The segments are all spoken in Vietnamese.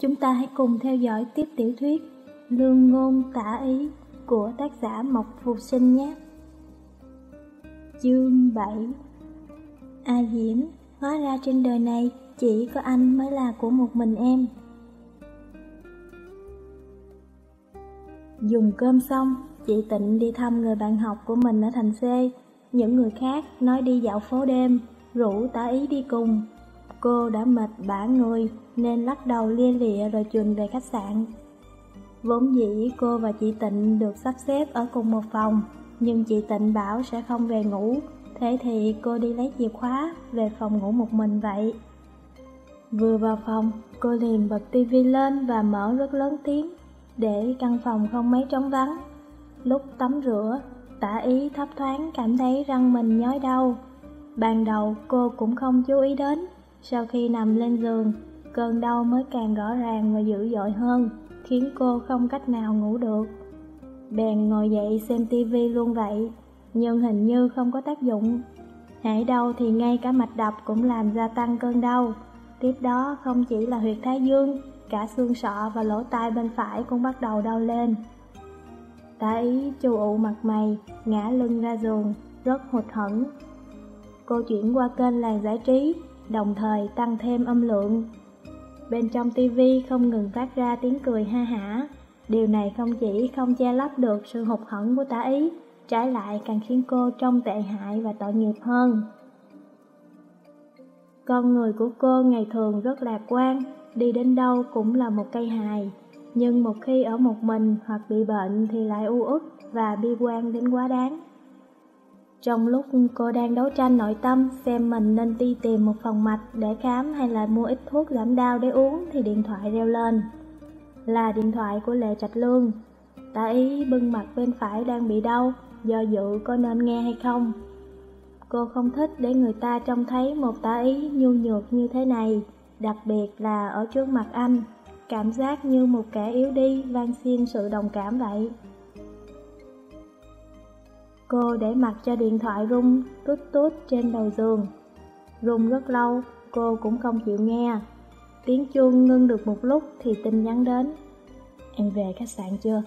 chúng ta hãy cùng theo dõi tiếp tiểu thuyết Lương ngôn tả ý của tác giả Mộc Phục Sinh nhé. Chương 7 A Diễm, hóa ra trên đời này chỉ có anh mới là của một mình em. Dùng cơm xong, chị Tịnh đi thăm người bạn học của mình ở thành C. Những người khác nói đi dạo phố đêm, rủ tả ý đi cùng. Cô đã mệt bã người nên lắc đầu lia lịa rồi chuồn về khách sạn. Vốn dĩ cô và chị Tịnh được sắp xếp ở cùng một phòng, nhưng chị Tịnh bảo sẽ không về ngủ, thế thì cô đi lấy chìa khóa về phòng ngủ một mình vậy. Vừa vào phòng, cô liền bật tivi lên và mở rất lớn tiếng, để căn phòng không mấy trống vắng. Lúc tắm rửa, tả ý thấp thoáng cảm thấy răng mình nhói đau. Ban đầu cô cũng không chú ý đến, sau khi nằm lên giường, cơn đau mới càng rõ ràng và dữ dội hơn, khiến cô không cách nào ngủ được. Bèn ngồi dậy xem tivi luôn vậy, nhưng hình như không có tác dụng. Hãy đau thì ngay cả mạch đập cũng làm gia tăng cơn đau. Tiếp đó không chỉ là huyệt thái dương, cả xương sọ và lỗ tai bên phải cũng bắt đầu đau lên. Tá ý chu ụ mặt mày, ngã lưng ra giường, rất hụt hẫng. Cô chuyển qua kênh làng giải trí, đồng thời tăng thêm âm lượng. Bên trong tivi không ngừng phát ra tiếng cười ha hả. Điều này không chỉ không che lấp được sự hụt hẫng của tả ý, trái lại càng khiến cô trông tệ hại và tội nghiệp hơn. Con người của cô ngày thường rất lạc quan, đi đến đâu cũng là một cây hài. Nhưng một khi ở một mình hoặc bị bệnh thì lại u uất và bi quan đến quá đáng. Trong lúc cô đang đấu tranh nội tâm xem mình nên đi tìm một phòng mạch để khám hay là mua ít thuốc giảm đau để uống thì điện thoại reo lên. Là điện thoại của Lệ Trạch Lương. Tả ý bưng mặt bên phải đang bị đau, do dự có nên nghe hay không. Cô không thích để người ta trông thấy một tả ý nhu nhược như thế này, đặc biệt là ở trước mặt anh, cảm giác như một kẻ yếu đi van xin sự đồng cảm vậy. Cô để mặt cho điện thoại rung tút tút trên đầu giường. Rung rất lâu, cô cũng không chịu nghe. Tiếng chuông ngưng được một lúc thì tin nhắn đến. Em về khách sạn chưa?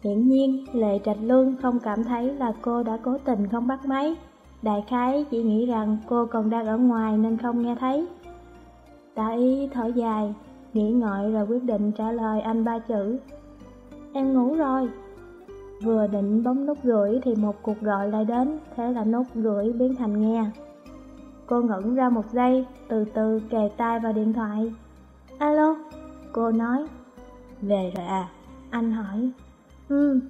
Hiển nhiên, Lệ Trạch Lương không cảm thấy là cô đã cố tình không bắt máy. Đại khái chỉ nghĩ rằng cô còn đang ở ngoài nên không nghe thấy. Tạ ý thở dài, nghĩ ngợi rồi quyết định trả lời anh ba chữ. Em ngủ rồi. Vừa định bấm nút gửi thì một cuộc gọi lại đến, thế là nút gửi biến thành nghe. Cô ngẩn ra một giây, từ từ kề tai vào điện thoại. Alo, cô nói. Về rồi à? Anh hỏi. Ừ.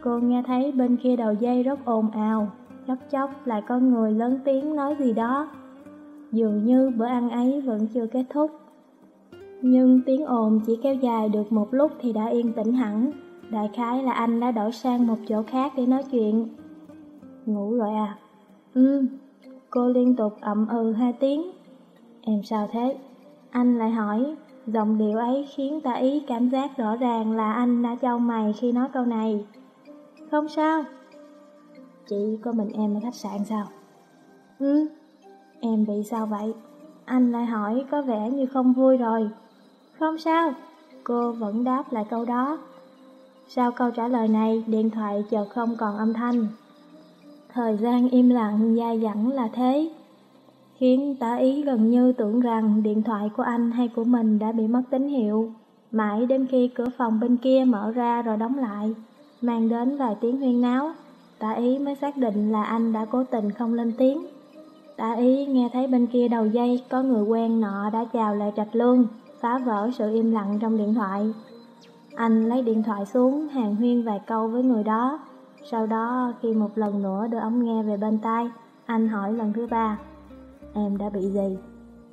Cô nghe thấy bên kia đầu dây rất ồn ào, chốc chốc lại có người lớn tiếng nói gì đó. Dường như bữa ăn ấy vẫn chưa kết thúc. Nhưng tiếng ồn chỉ kéo dài được một lúc thì đã yên tĩnh hẳn. Đại khái là anh đã đổi sang một chỗ khác để nói chuyện. Ngủ rồi à? Ừ. Cô liên tục ậm ừ hai tiếng. Em sao thế? Anh lại hỏi. Giọng điệu ấy khiến ta ý cảm giác rõ ràng là anh đã trao mày khi nói câu này. Không sao. Chỉ có mình em ở khách sạn sao? Ừ. Em bị sao vậy? Anh lại hỏi có vẻ như không vui rồi. Không sao. Cô vẫn đáp lại câu đó. Sau câu trả lời này, điện thoại chợt không còn âm thanh. Thời gian im lặng dài dẳng là thế, khiến tả ý gần như tưởng rằng điện thoại của anh hay của mình đã bị mất tín hiệu. Mãi đến khi cửa phòng bên kia mở ra rồi đóng lại, mang đến vài tiếng huyên náo, tả ý mới xác định là anh đã cố tình không lên tiếng. Tả ý nghe thấy bên kia đầu dây có người quen nọ đã chào lại trạch lương, phá vỡ sự im lặng trong điện thoại. Anh lấy điện thoại xuống, hàng huyên vài câu với người đó. Sau đó, khi một lần nữa đưa ống nghe về bên tai, anh hỏi lần thứ ba. Em đã bị gì?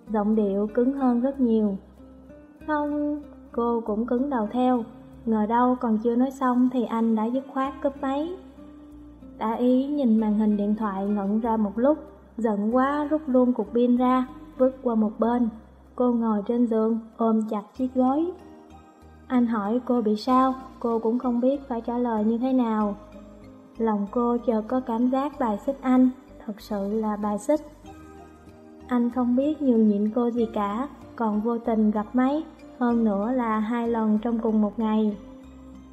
Giọng điệu cứng hơn rất nhiều. Không, cô cũng cứng đầu theo. Ngờ đâu còn chưa nói xong thì anh đã dứt khoát cướp máy. Đã ý nhìn màn hình điện thoại ngẩn ra một lúc, giận quá rút luôn cục pin ra, vứt qua một bên. Cô ngồi trên giường, ôm chặt chiếc gối. Anh hỏi cô bị sao, cô cũng không biết phải trả lời như thế nào. Lòng cô chợt có cảm giác bài xích anh, thật sự là bài xích. Anh không biết nhường nhịn cô gì cả, còn vô tình gặp máy, hơn nữa là hai lần trong cùng một ngày.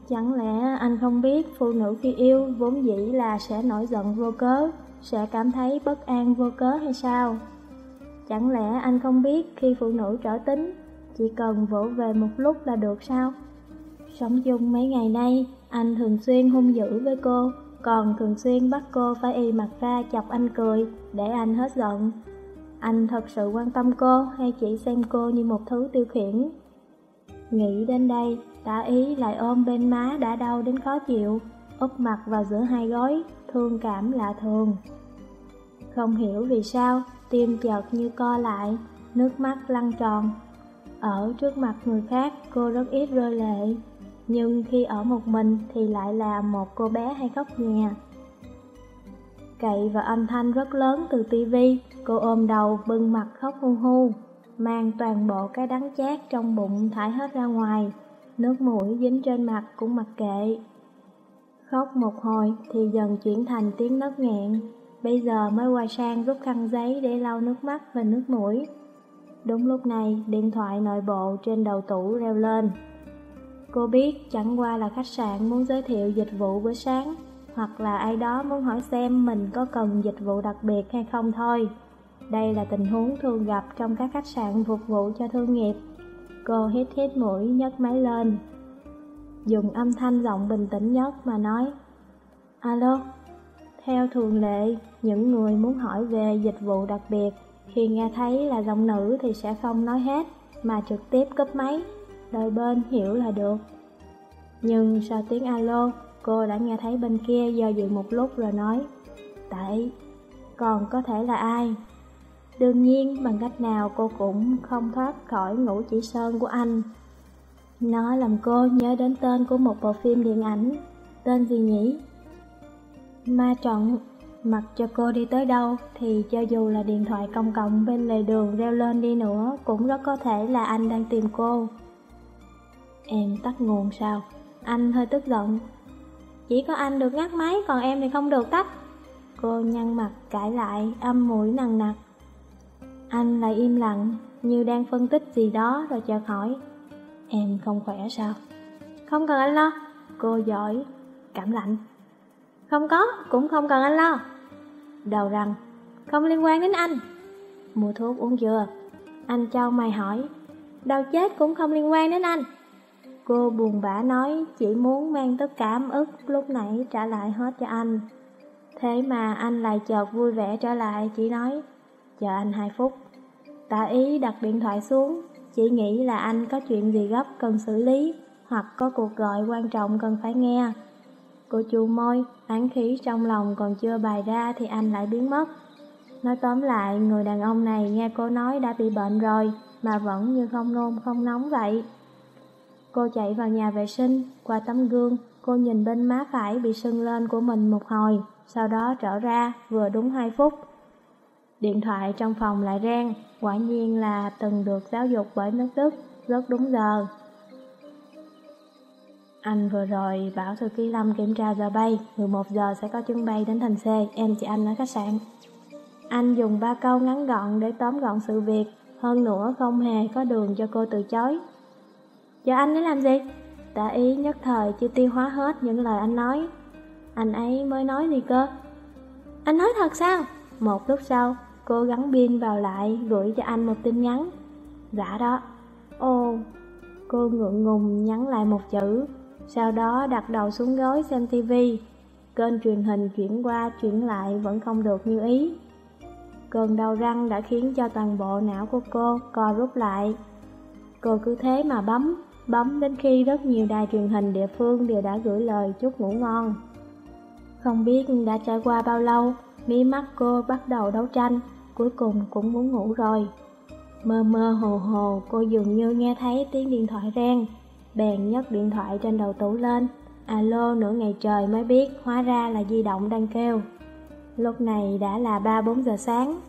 Chẳng lẽ anh không biết phụ nữ khi yêu vốn dĩ là sẽ nổi giận vô cớ, sẽ cảm thấy bất an vô cớ hay sao? Chẳng lẽ anh không biết khi phụ nữ trở tính, chỉ cần vỗ về một lúc là được sao? Sống chung mấy ngày nay, anh thường xuyên hung dữ với cô, còn thường xuyên bắt cô phải y mặt ra chọc anh cười để anh hết giận. Anh thật sự quan tâm cô hay chỉ xem cô như một thứ tiêu khiển? Nghĩ đến đây, tả ý lại ôm bên má đã đau đến khó chịu, úp mặt vào giữa hai gối, thương cảm lạ thường. Không hiểu vì sao, tim chợt như co lại, nước mắt lăn tròn. Ở trước mặt người khác, cô rất ít rơi lệ, nhưng khi ở một mình thì lại là một cô bé hay khóc nhè. Cậy và âm thanh rất lớn từ tivi, cô ôm đầu bưng mặt khóc hu hu, mang toàn bộ cái đắng chát trong bụng thải hết ra ngoài, nước mũi dính trên mặt cũng mặc kệ. Khóc một hồi thì dần chuyển thành tiếng nấc nghẹn, bây giờ mới qua sang rút khăn giấy để lau nước mắt và nước mũi. Đúng lúc này, điện thoại nội bộ trên đầu tủ reo lên. Cô biết chẳng qua là khách sạn muốn giới thiệu dịch vụ bữa sáng, hoặc là ai đó muốn hỏi xem mình có cần dịch vụ đặc biệt hay không thôi. Đây là tình huống thường gặp trong các khách sạn phục vụ cho thương nghiệp. Cô hít hít mũi nhấc máy lên. Dùng âm thanh giọng bình tĩnh nhất mà nói Alo, theo thường lệ, những người muốn hỏi về dịch vụ đặc biệt khi nghe thấy là giọng nữ thì sẽ không nói hết Mà trực tiếp cấp máy Đôi bên hiểu là được Nhưng sau tiếng alo Cô đã nghe thấy bên kia do dự một lúc rồi nói Tại, còn có thể là ai? Đương nhiên, bằng cách nào cô cũng không thoát khỏi ngũ chỉ sơn của anh. Nó làm cô nhớ đến tên của một bộ phim điện ảnh. Tên gì nhỉ? Ma trận. Mặc cho cô đi tới đâu thì cho dù là điện thoại công cộng bên lề đường reo lên đi nữa cũng rất có thể là anh đang tìm cô. Em tắt nguồn sao? Anh hơi tức giận. Chỉ có anh được ngắt máy còn em thì không được tắt. Cô nhăn mặt cãi lại, âm mũi nằng nặc. Anh lại im lặng, như đang phân tích gì đó rồi chợt hỏi. Em không khỏe sao? Không cần anh lo. Cô giỏi, cảm lạnh. Không có, cũng không cần anh lo. Đầu răng, không liên quan đến anh. Mua thuốc uống chưa? Anh Châu mày hỏi. Đau chết cũng không liên quan đến anh. Cô buồn bã nói chỉ muốn mang tất cả ấm ức lúc nãy trả lại hết cho anh. Thế mà anh lại chợt vui vẻ trở lại chỉ nói Chờ anh 2 phút Tạ ý đặt điện thoại xuống Chỉ nghĩ là anh có chuyện gì gấp cần xử lý Hoặc có cuộc gọi quan trọng cần phải nghe Cô chu môi, án khí trong lòng còn chưa bài ra thì anh lại biến mất. Nói tóm lại, người đàn ông này nghe cô nói đã bị bệnh rồi Mà vẫn như không nôn không nóng vậy. Cô chạy vào nhà vệ sinh, qua tấm gương Cô nhìn bên má phải bị sưng lên của mình một hồi Sau đó trở ra, vừa đúng 2 phút. Điện thoại trong phòng lại reng, quả nhiên là từng được giáo dục bởi nước Đức, rất đúng giờ. Anh vừa rồi bảo thư ký Lâm kiểm tra giờ bay, 11 giờ sẽ có chuyến bay đến thành C, em chị anh ở khách sạn. Anh dùng ba câu ngắn gọn để tóm gọn sự việc, hơn nữa không hề có đường cho cô từ chối. Giờ anh để làm gì? Tạ ý nhất thời chưa tiêu hóa hết những lời anh nói. Anh ấy mới nói gì cơ? Anh nói thật sao? Một lúc sau, Cô gắn pin vào lại, gửi cho anh một tin nhắn. Dạ đó. Ô, cô ngượng ngùng nhắn lại một chữ, sau đó đặt đầu xuống gối xem tivi. Kênh truyền hình chuyển qua chuyển lại vẫn không được như ý. Cơn đau răng đã khiến cho toàn bộ não của cô co rút lại. Cô cứ thế mà bấm, bấm đến khi rất nhiều đài truyền hình địa phương đều đã gửi lời chúc ngủ ngon. Không biết đã trải qua bao lâu, mí mắt cô bắt đầu đấu tranh, cuối cùng cũng muốn ngủ rồi. Mơ mơ hồ hồ, cô dường như nghe thấy tiếng điện thoại reng, bèn nhấc điện thoại trên đầu tủ lên. Alo nửa ngày trời mới biết, hóa ra là di động đang kêu. Lúc này đã là 3-4 giờ sáng.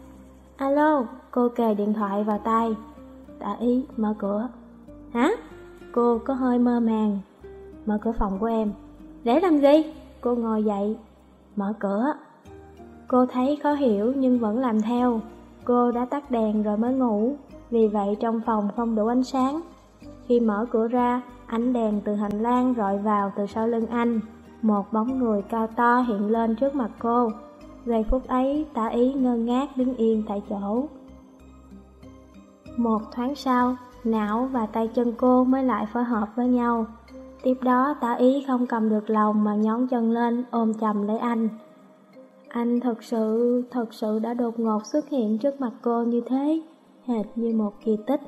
Alo, cô kề điện thoại vào tay. Tạ ý, mở cửa. Hả? Cô có hơi mơ màng. Mở cửa phòng của em. Để làm gì? Cô ngồi dậy. Mở cửa. Cô thấy khó hiểu nhưng vẫn làm theo. Cô đã tắt đèn rồi mới ngủ, vì vậy trong phòng không đủ ánh sáng. Khi mở cửa ra, ánh đèn từ hành lang rọi vào từ sau lưng anh. Một bóng người cao to hiện lên trước mặt cô. Giây phút ấy, tả ý ngơ ngác đứng yên tại chỗ. Một thoáng sau, não và tay chân cô mới lại phối hợp với nhau. Tiếp đó tả ý không cầm được lòng mà nhón chân lên ôm chầm lấy anh. Anh thật sự, thật sự đã đột ngột xuất hiện trước mặt cô như thế, hệt như một kỳ tích.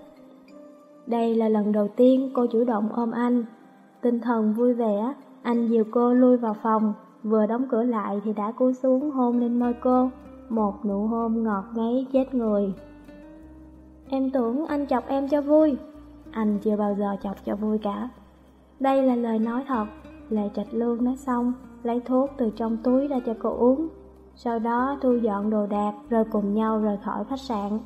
Đây là lần đầu tiên cô chủ động ôm anh. Tinh thần vui vẻ, anh dìu cô lui vào phòng, vừa đóng cửa lại thì đã cúi xuống hôn lên môi cô, một nụ hôn ngọt ngấy chết người. Em tưởng anh chọc em cho vui. Anh chưa bao giờ chọc cho vui cả. Đây là lời nói thật. Lệ Trạch Lương nói xong, lấy thuốc từ trong túi ra cho cô uống. Sau đó thu dọn đồ đạc rồi cùng nhau rời khỏi khách sạn.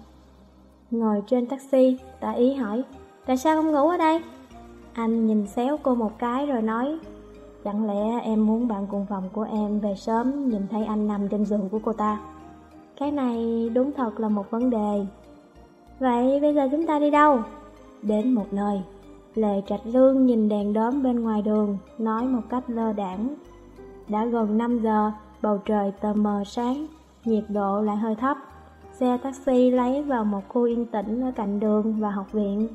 Ngồi trên taxi, tạ ý hỏi, tại sao không ngủ ở đây? Anh nhìn xéo cô một cái rồi nói, chẳng lẽ em muốn bạn cùng phòng của em về sớm nhìn thấy anh nằm trên giường của cô ta? Cái này đúng thật là một vấn đề. Vậy bây giờ chúng ta đi đâu? Đến một nơi. Lệ Trạch Lương nhìn đèn đóm bên ngoài đường, nói một cách lơ đảng. Đã gần 5 giờ, bầu trời tờ mờ sáng, nhiệt độ lại hơi thấp. Xe taxi lấy vào một khu yên tĩnh ở cạnh đường và học viện.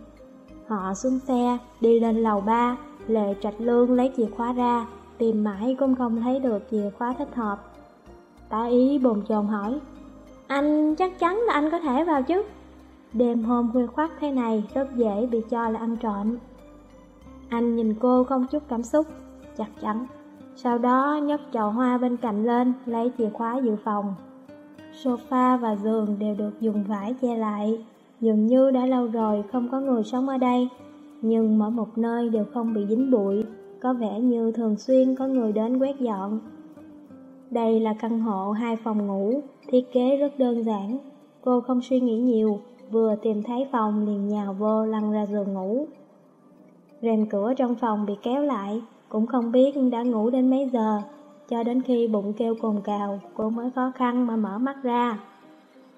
Họ xuống xe, đi lên lầu 3, Lệ Trạch Lương lấy chìa khóa ra, tìm mãi cũng không thấy được chìa khóa thích hợp. Tá ý bồn chồn hỏi, anh chắc chắn là anh có thể vào chứ? Đêm hôm khuya khoắt thế này rất dễ bị cho là ăn trộm. Anh nhìn cô không chút cảm xúc, chắc chắn. Sau đó nhấc chậu hoa bên cạnh lên, lấy chìa khóa dự phòng. Sofa và giường đều được dùng vải che lại, dường như đã lâu rồi không có người sống ở đây. Nhưng mỗi một nơi đều không bị dính bụi, có vẻ như thường xuyên có người đến quét dọn. Đây là căn hộ hai phòng ngủ, thiết kế rất đơn giản. Cô không suy nghĩ nhiều, vừa tìm thấy phòng liền nhào vô lăn ra giường ngủ. Rèm cửa trong phòng bị kéo lại, cũng không biết đã ngủ đến mấy giờ, cho đến khi bụng kêu cồn cào, cô mới khó khăn mà mở mắt ra.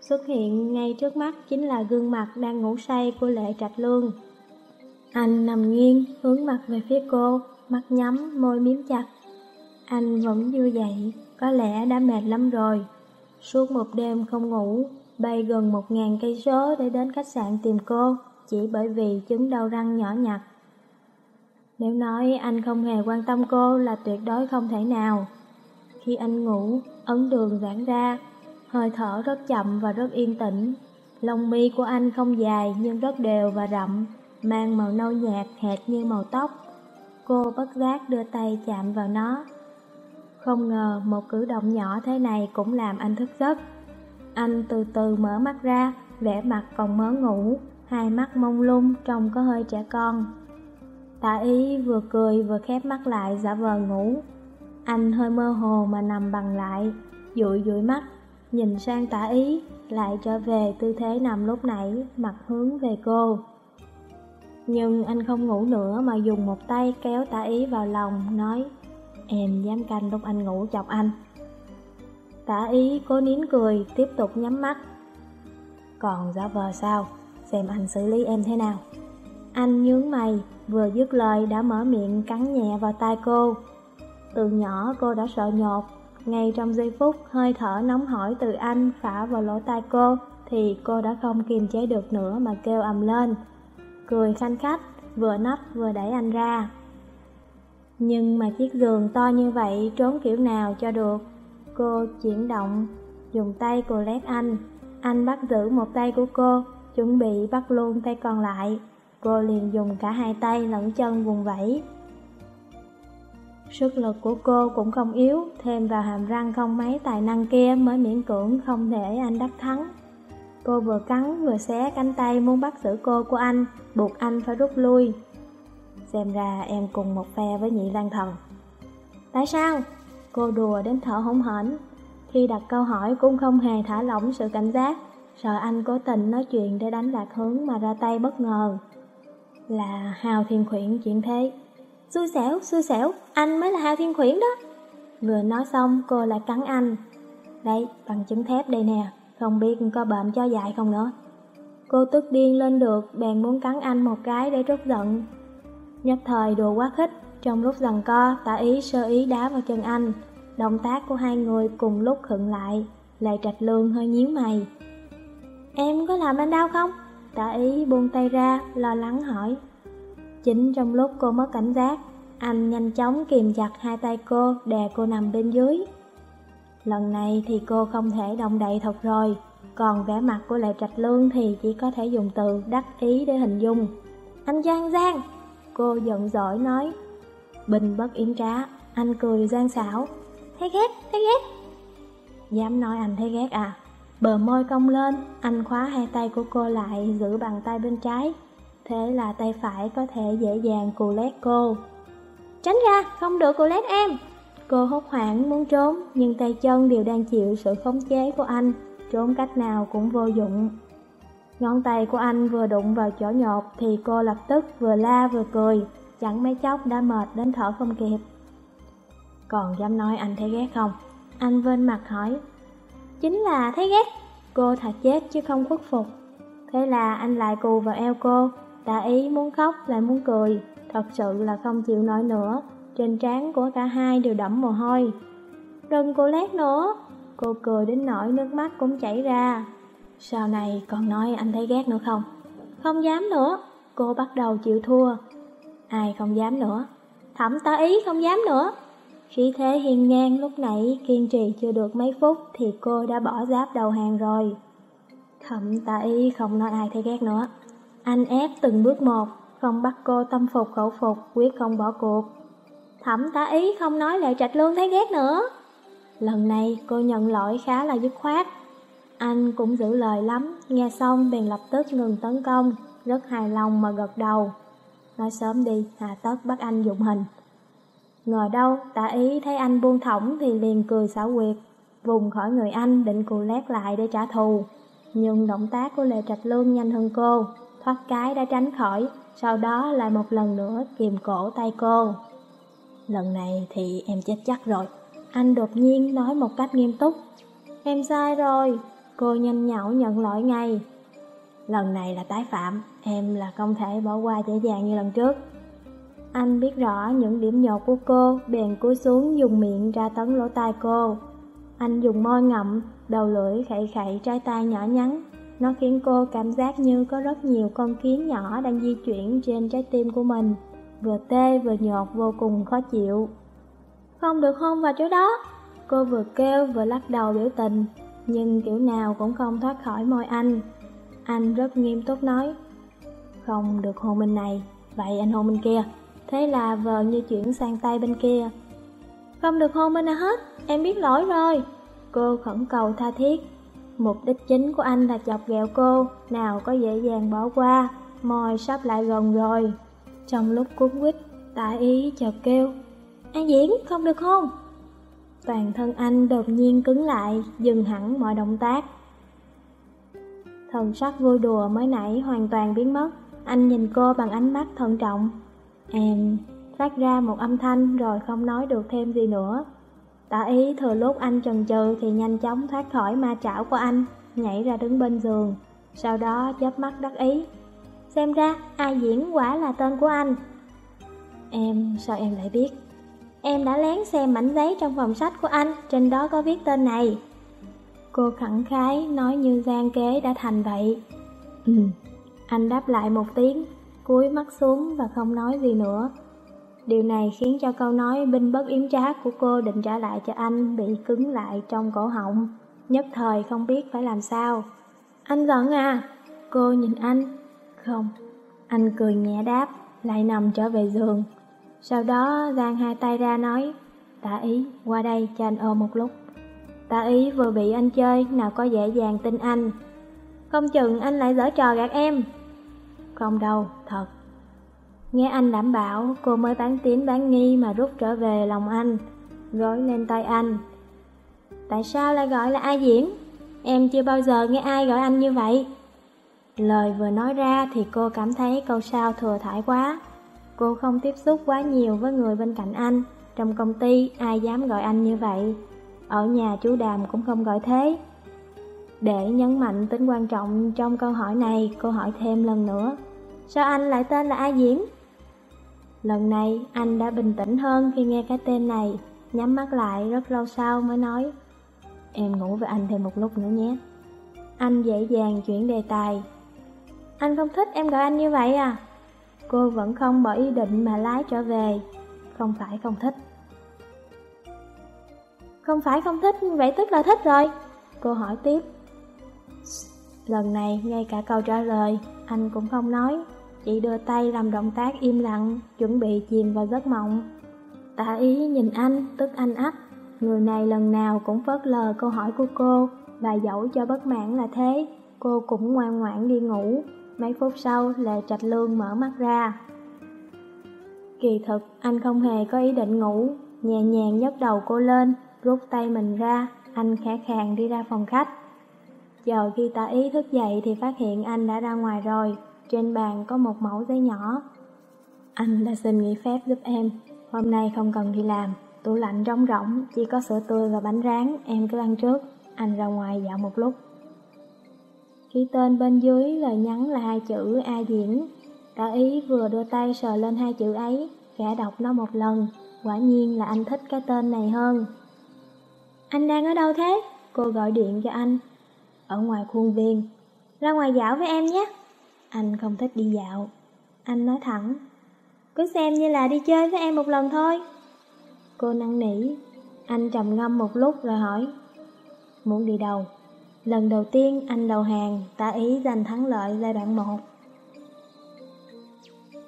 Xuất hiện ngay trước mắt chính là gương mặt đang ngủ say của Lệ Trạch Lương. Anh nằm nghiêng, hướng mặt về phía cô, mắt nhắm, môi miếm chặt. Anh vẫn chưa dậy, có lẽ đã mệt lắm rồi. Suốt một đêm không ngủ, bay gần một ngàn cây số để đến khách sạn tìm cô, chỉ bởi vì chứng đau răng nhỏ nhặt. Nếu nói anh không hề quan tâm cô là tuyệt đối không thể nào. Khi anh ngủ, ấn đường giãn ra, hơi thở rất chậm và rất yên tĩnh. Lông mi của anh không dài nhưng rất đều và rậm, mang màu nâu nhạt hệt như màu tóc. Cô bất giác đưa tay chạm vào nó. Không ngờ một cử động nhỏ thế này cũng làm anh thức giấc. Anh từ từ mở mắt ra, vẻ mặt còn mớ ngủ, hai mắt mông lung trông có hơi trẻ con. Tạ ý vừa cười vừa khép mắt lại giả vờ ngủ. Anh hơi mơ hồ mà nằm bằng lại, dụi dụi mắt, nhìn sang tả ý, lại trở về tư thế nằm lúc nãy, mặt hướng về cô. Nhưng anh không ngủ nữa mà dùng một tay kéo tả ý vào lòng, nói Em dám canh lúc anh ngủ chọc anh. Tả ý cố nín cười, tiếp tục nhắm mắt. Còn giả vờ sao? Xem anh xử lý em thế nào? Anh nhướng mày, vừa dứt lời đã mở miệng cắn nhẹ vào tai cô. Từ nhỏ cô đã sợ nhột, ngay trong giây phút hơi thở nóng hổi từ anh phả vào lỗ tai cô, thì cô đã không kiềm chế được nữa mà kêu ầm lên. Cười khanh khách, vừa nấp vừa đẩy anh ra. Nhưng mà chiếc giường to như vậy trốn kiểu nào cho được. Cô chuyển động, dùng tay cô lét anh. Anh bắt giữ một tay của cô, chuẩn bị bắt luôn tay còn lại. Cô liền dùng cả hai tay lẫn chân vùng vẫy. Sức lực của cô cũng không yếu, thêm vào hàm răng không mấy tài năng kia mới miễn cưỡng không để anh đắc thắng. Cô vừa cắn vừa xé cánh tay muốn bắt giữ cô của anh, buộc anh phải rút lui. Xem ra em cùng một phe với nhị lan thần. Tại sao? Cô đùa đến thở hổn hển. Khi đặt câu hỏi cũng không hề thả lỏng sự cảnh giác, sợ anh cố tình nói chuyện để đánh lạc hướng mà ra tay bất ngờ. Là Hào Thiên Khuyển chuyện thế. Xui xẻo, xui xẻo, anh mới là hao Thiên Khuyển đó. Vừa nói xong cô lại cắn anh. Đây, bằng chứng thép đây nè, không biết có bệnh cho dại không nữa. Cô tức điên lên được, bèn muốn cắn anh một cái để trút giận. Nhất thời đùa quá khích, trong lúc giằng co, tả ý sơ ý đá vào chân anh. Động tác của hai người cùng lúc khựng lại, lại trạch lương hơi nhíu mày. Em có làm anh đau không? Tả ý buông tay ra, lo lắng hỏi. Chính trong lúc cô mất cảnh giác, anh nhanh chóng kìm chặt hai tay cô, đè cô nằm bên dưới. Lần này thì cô không thể động đậy thật rồi, còn vẻ mặt của Lệ Trạch Lương thì chỉ có thể dùng từ đắc ý để hình dung. Anh Giang Giang! Cô giận dỗi nói. Bình bất yểm trá, anh cười gian xảo. Thấy ghét, thấy ghét. Dám nói anh thấy ghét à? Bờ môi cong lên, anh khóa hai tay của cô lại giữ bằng tay bên trái. Thế là tay phải có thể dễ dàng cù lét cô. Tránh ra, không được cù lét em. Cô hốt hoảng muốn trốn, nhưng tay chân đều đang chịu sự khống chế của anh, trốn cách nào cũng vô dụng. Ngón tay của anh vừa đụng vào chỗ nhột thì cô lập tức vừa la vừa cười, chẳng mấy chốc đã mệt đến thở không kịp. Còn dám nói anh thấy ghét không? Anh vên mặt hỏi. Chính là thấy ghét, cô thật chết chứ không khuất phục. Thế là anh lại cù vào eo cô, Tạ ý muốn khóc lại muốn cười, thật sự là không chịu nổi nữa. Trên trán của cả hai đều đẫm mồ hôi. Đừng cô lét nữa, cô cười đến nỗi nước mắt cũng chảy ra. Sau này còn nói anh thấy ghét nữa không? Không dám nữa, cô bắt đầu chịu thua. Ai không dám nữa? Thẩm tá ý không dám nữa. Khí thế hiền ngang lúc nãy kiên trì chưa được mấy phút thì cô đã bỏ giáp đầu hàng rồi. Thẩm tá ý không nói ai thấy ghét nữa. Anh ép từng bước một, không bắt cô tâm phục khẩu phục, quyết không bỏ cuộc. Thẩm tá ý không nói lại trạch lương thấy ghét nữa. Lần này cô nhận lỗi khá là dứt khoát. Anh cũng giữ lời lắm, nghe xong bèn lập tức ngừng tấn công, rất hài lòng mà gật đầu. Nói sớm đi, hà tất bắt anh dụng hình. Ngờ đâu, tả ý thấy anh buông thõng thì liền cười xảo quyệt, vùng khỏi người anh định cù lét lại để trả thù. Nhưng động tác của Lệ Trạch Lương nhanh hơn cô, thoát cái đã tránh khỏi, sau đó lại một lần nữa kìm cổ tay cô. Lần này thì em chết chắc rồi. Anh đột nhiên nói một cách nghiêm túc. Em sai rồi. Cô nhanh nhảu nhận lỗi ngay. Lần này là tái phạm, em là không thể bỏ qua dễ dàng như lần trước. Anh biết rõ những điểm nhột của cô, bèn cúi xuống dùng miệng ra tấn lỗ tai cô. Anh dùng môi ngậm, đầu lưỡi khẩy khẩy trái tay nhỏ nhắn. Nó khiến cô cảm giác như có rất nhiều con kiến nhỏ đang di chuyển trên trái tim của mình. Vừa tê vừa nhột vô cùng khó chịu. Không được hôn vào chỗ đó. Cô vừa kêu vừa lắc đầu biểu tình, nhưng kiểu nào cũng không thoát khỏi môi anh. Anh rất nghiêm túc nói, không được hôn bên này, vậy anh hôn bên kia. Thế là vợ như chuyển sang tay bên kia. Không được hôn bên nào hết, em biết lỗi rồi. Cô khẩn cầu tha thiết. Mục đích chính của anh là chọc ghẹo cô, nào có dễ dàng bỏ qua, môi sắp lại gần rồi. Trong lúc cuốn quýt, tả ý chợt kêu, An Diễn, không được không? Toàn thân anh đột nhiên cứng lại, dừng hẳn mọi động tác. Thần sắc vui đùa mới nãy hoàn toàn biến mất, anh nhìn cô bằng ánh mắt thận trọng. Em phát ra một âm thanh rồi không nói được thêm gì nữa. Tả ý thừa lúc anh chần chừ thì nhanh chóng thoát khỏi ma trảo của anh, nhảy ra đứng bên giường, sau đó chớp mắt đắc ý. Xem ra, ai diễn quả là tên của anh. Em, sao em lại biết? Em đã lén xem mảnh giấy trong phòng sách của anh, trên đó có viết tên này. Cô khẳng khái nói như gian kế đã thành vậy. Ừ, anh đáp lại một tiếng, cúi mắt xuống và không nói gì nữa. Điều này khiến cho câu nói binh bất yếm trá của cô định trả lại cho anh bị cứng lại trong cổ họng, nhất thời không biết phải làm sao. Anh giận à? Cô nhìn anh. Không. Anh cười nhẹ đáp, lại nằm trở về giường. Sau đó giang hai tay ra nói, tạ ý, qua đây cho anh ôm một lúc. Tạ ý vừa bị anh chơi, nào có dễ dàng tin anh. Không chừng anh lại dở trò gạt em. Không đâu, thật. Nghe anh đảm bảo, cô mới bán tín bán nghi mà rút trở về lòng anh, gối lên tay anh. Tại sao lại gọi là ai diễm Em chưa bao giờ nghe ai gọi anh như vậy. Lời vừa nói ra thì cô cảm thấy câu sao thừa thải quá. Cô không tiếp xúc quá nhiều với người bên cạnh anh. Trong công ty ai dám gọi anh như vậy. Ở nhà chú Đàm cũng không gọi thế. Để nhấn mạnh tính quan trọng trong câu hỏi này, cô hỏi thêm lần nữa. Sao anh lại tên là A diễm Lần này, anh đã bình tĩnh hơn khi nghe cái tên này, nhắm mắt lại rất lâu sau mới nói. Em ngủ với anh thêm một lúc nữa nhé. Anh dễ dàng chuyển đề tài. Anh không thích em gọi anh như vậy à? Cô vẫn không bỏ ý định mà lái trở về. Không phải không thích. Không phải không thích, vậy tức là thích rồi. Cô hỏi tiếp. Lần này, ngay cả câu trả lời, anh cũng không nói. Chị đưa tay làm động tác im lặng, chuẩn bị chìm vào giấc mộng. Tạ ý nhìn anh, tức anh ách. Người này lần nào cũng phớt lờ câu hỏi của cô, và dẫu cho bất mãn là thế, cô cũng ngoan ngoãn đi ngủ. Mấy phút sau, Lệ Trạch Lương mở mắt ra. Kỳ thực, anh không hề có ý định ngủ, nhẹ nhàng nhấc đầu cô lên, rút tay mình ra, anh khẽ khàng đi ra phòng khách. Chờ khi ta ý thức dậy thì phát hiện anh đã ra ngoài rồi, trên bàn có một mẫu giấy nhỏ. Anh đã xin nghỉ phép giúp em, hôm nay không cần đi làm, tủ lạnh trống rỗng, chỉ có sữa tươi và bánh rán, em cứ ăn trước, anh ra ngoài dạo một lúc. Ký tên bên dưới lời nhắn là hai chữ A Diễn. Cả ý vừa đưa tay sờ lên hai chữ ấy, khẽ đọc nó một lần, quả nhiên là anh thích cái tên này hơn. Anh đang ở đâu thế? Cô gọi điện cho anh. Ở ngoài khuôn viên. Ra ngoài dạo với em nhé. Anh không thích đi dạo. Anh nói thẳng. Cứ xem như là đi chơi với em một lần thôi. Cô năn nỉ. Anh trầm ngâm một lúc rồi hỏi. Muốn đi đâu? Lần đầu tiên anh đầu hàng, tả ý giành thắng lợi giai đoạn 1.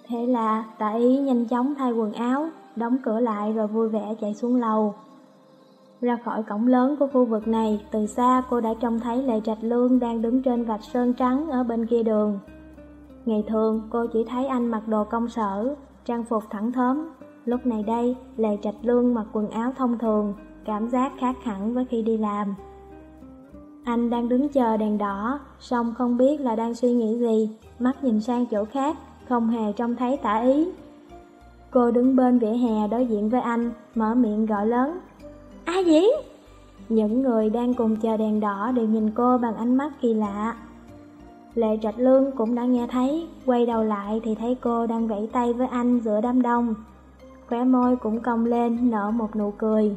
Thế là tả ý nhanh chóng thay quần áo, đóng cửa lại rồi vui vẻ chạy xuống lầu. Ra khỏi cổng lớn của khu vực này, từ xa cô đã trông thấy Lệ Trạch Lương đang đứng trên vạch sơn trắng ở bên kia đường. Ngày thường, cô chỉ thấy anh mặc đồ công sở, trang phục thẳng thớm. Lúc này đây, Lệ Trạch Lương mặc quần áo thông thường, cảm giác khác hẳn với khi đi làm. Anh đang đứng chờ đèn đỏ, song không biết là đang suy nghĩ gì, mắt nhìn sang chỗ khác, không hề trông thấy tả ý. Cô đứng bên vỉa hè đối diện với anh, mở miệng gọi lớn. A Dĩ! Những người đang cùng chờ đèn đỏ đều nhìn cô bằng ánh mắt kỳ lạ. Lệ Trạch Lương cũng đã nghe thấy, quay đầu lại thì thấy cô đang vẫy tay với anh giữa đám đông. Khóe môi cũng cong lên, nở một nụ cười.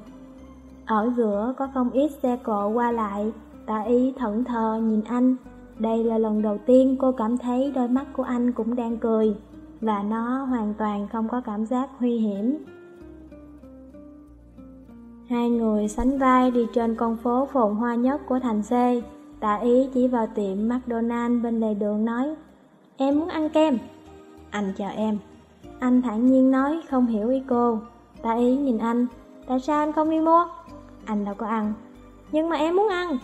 Ở giữa có không ít xe cộ qua lại, tạ ý thẫn thờ nhìn anh. Đây là lần đầu tiên cô cảm thấy đôi mắt của anh cũng đang cười, và nó hoàn toàn không có cảm giác nguy hiểm. Hai người sánh vai đi trên con phố phồn hoa nhất của thành C. Tạ ý chỉ vào tiệm McDonald's bên lề đường nói Em muốn ăn kem. Anh chờ em. Anh thản nhiên nói không hiểu ý cô. Tạ ý nhìn anh Tại sao anh không đi mua? Anh đâu có ăn. Nhưng mà em muốn ăn.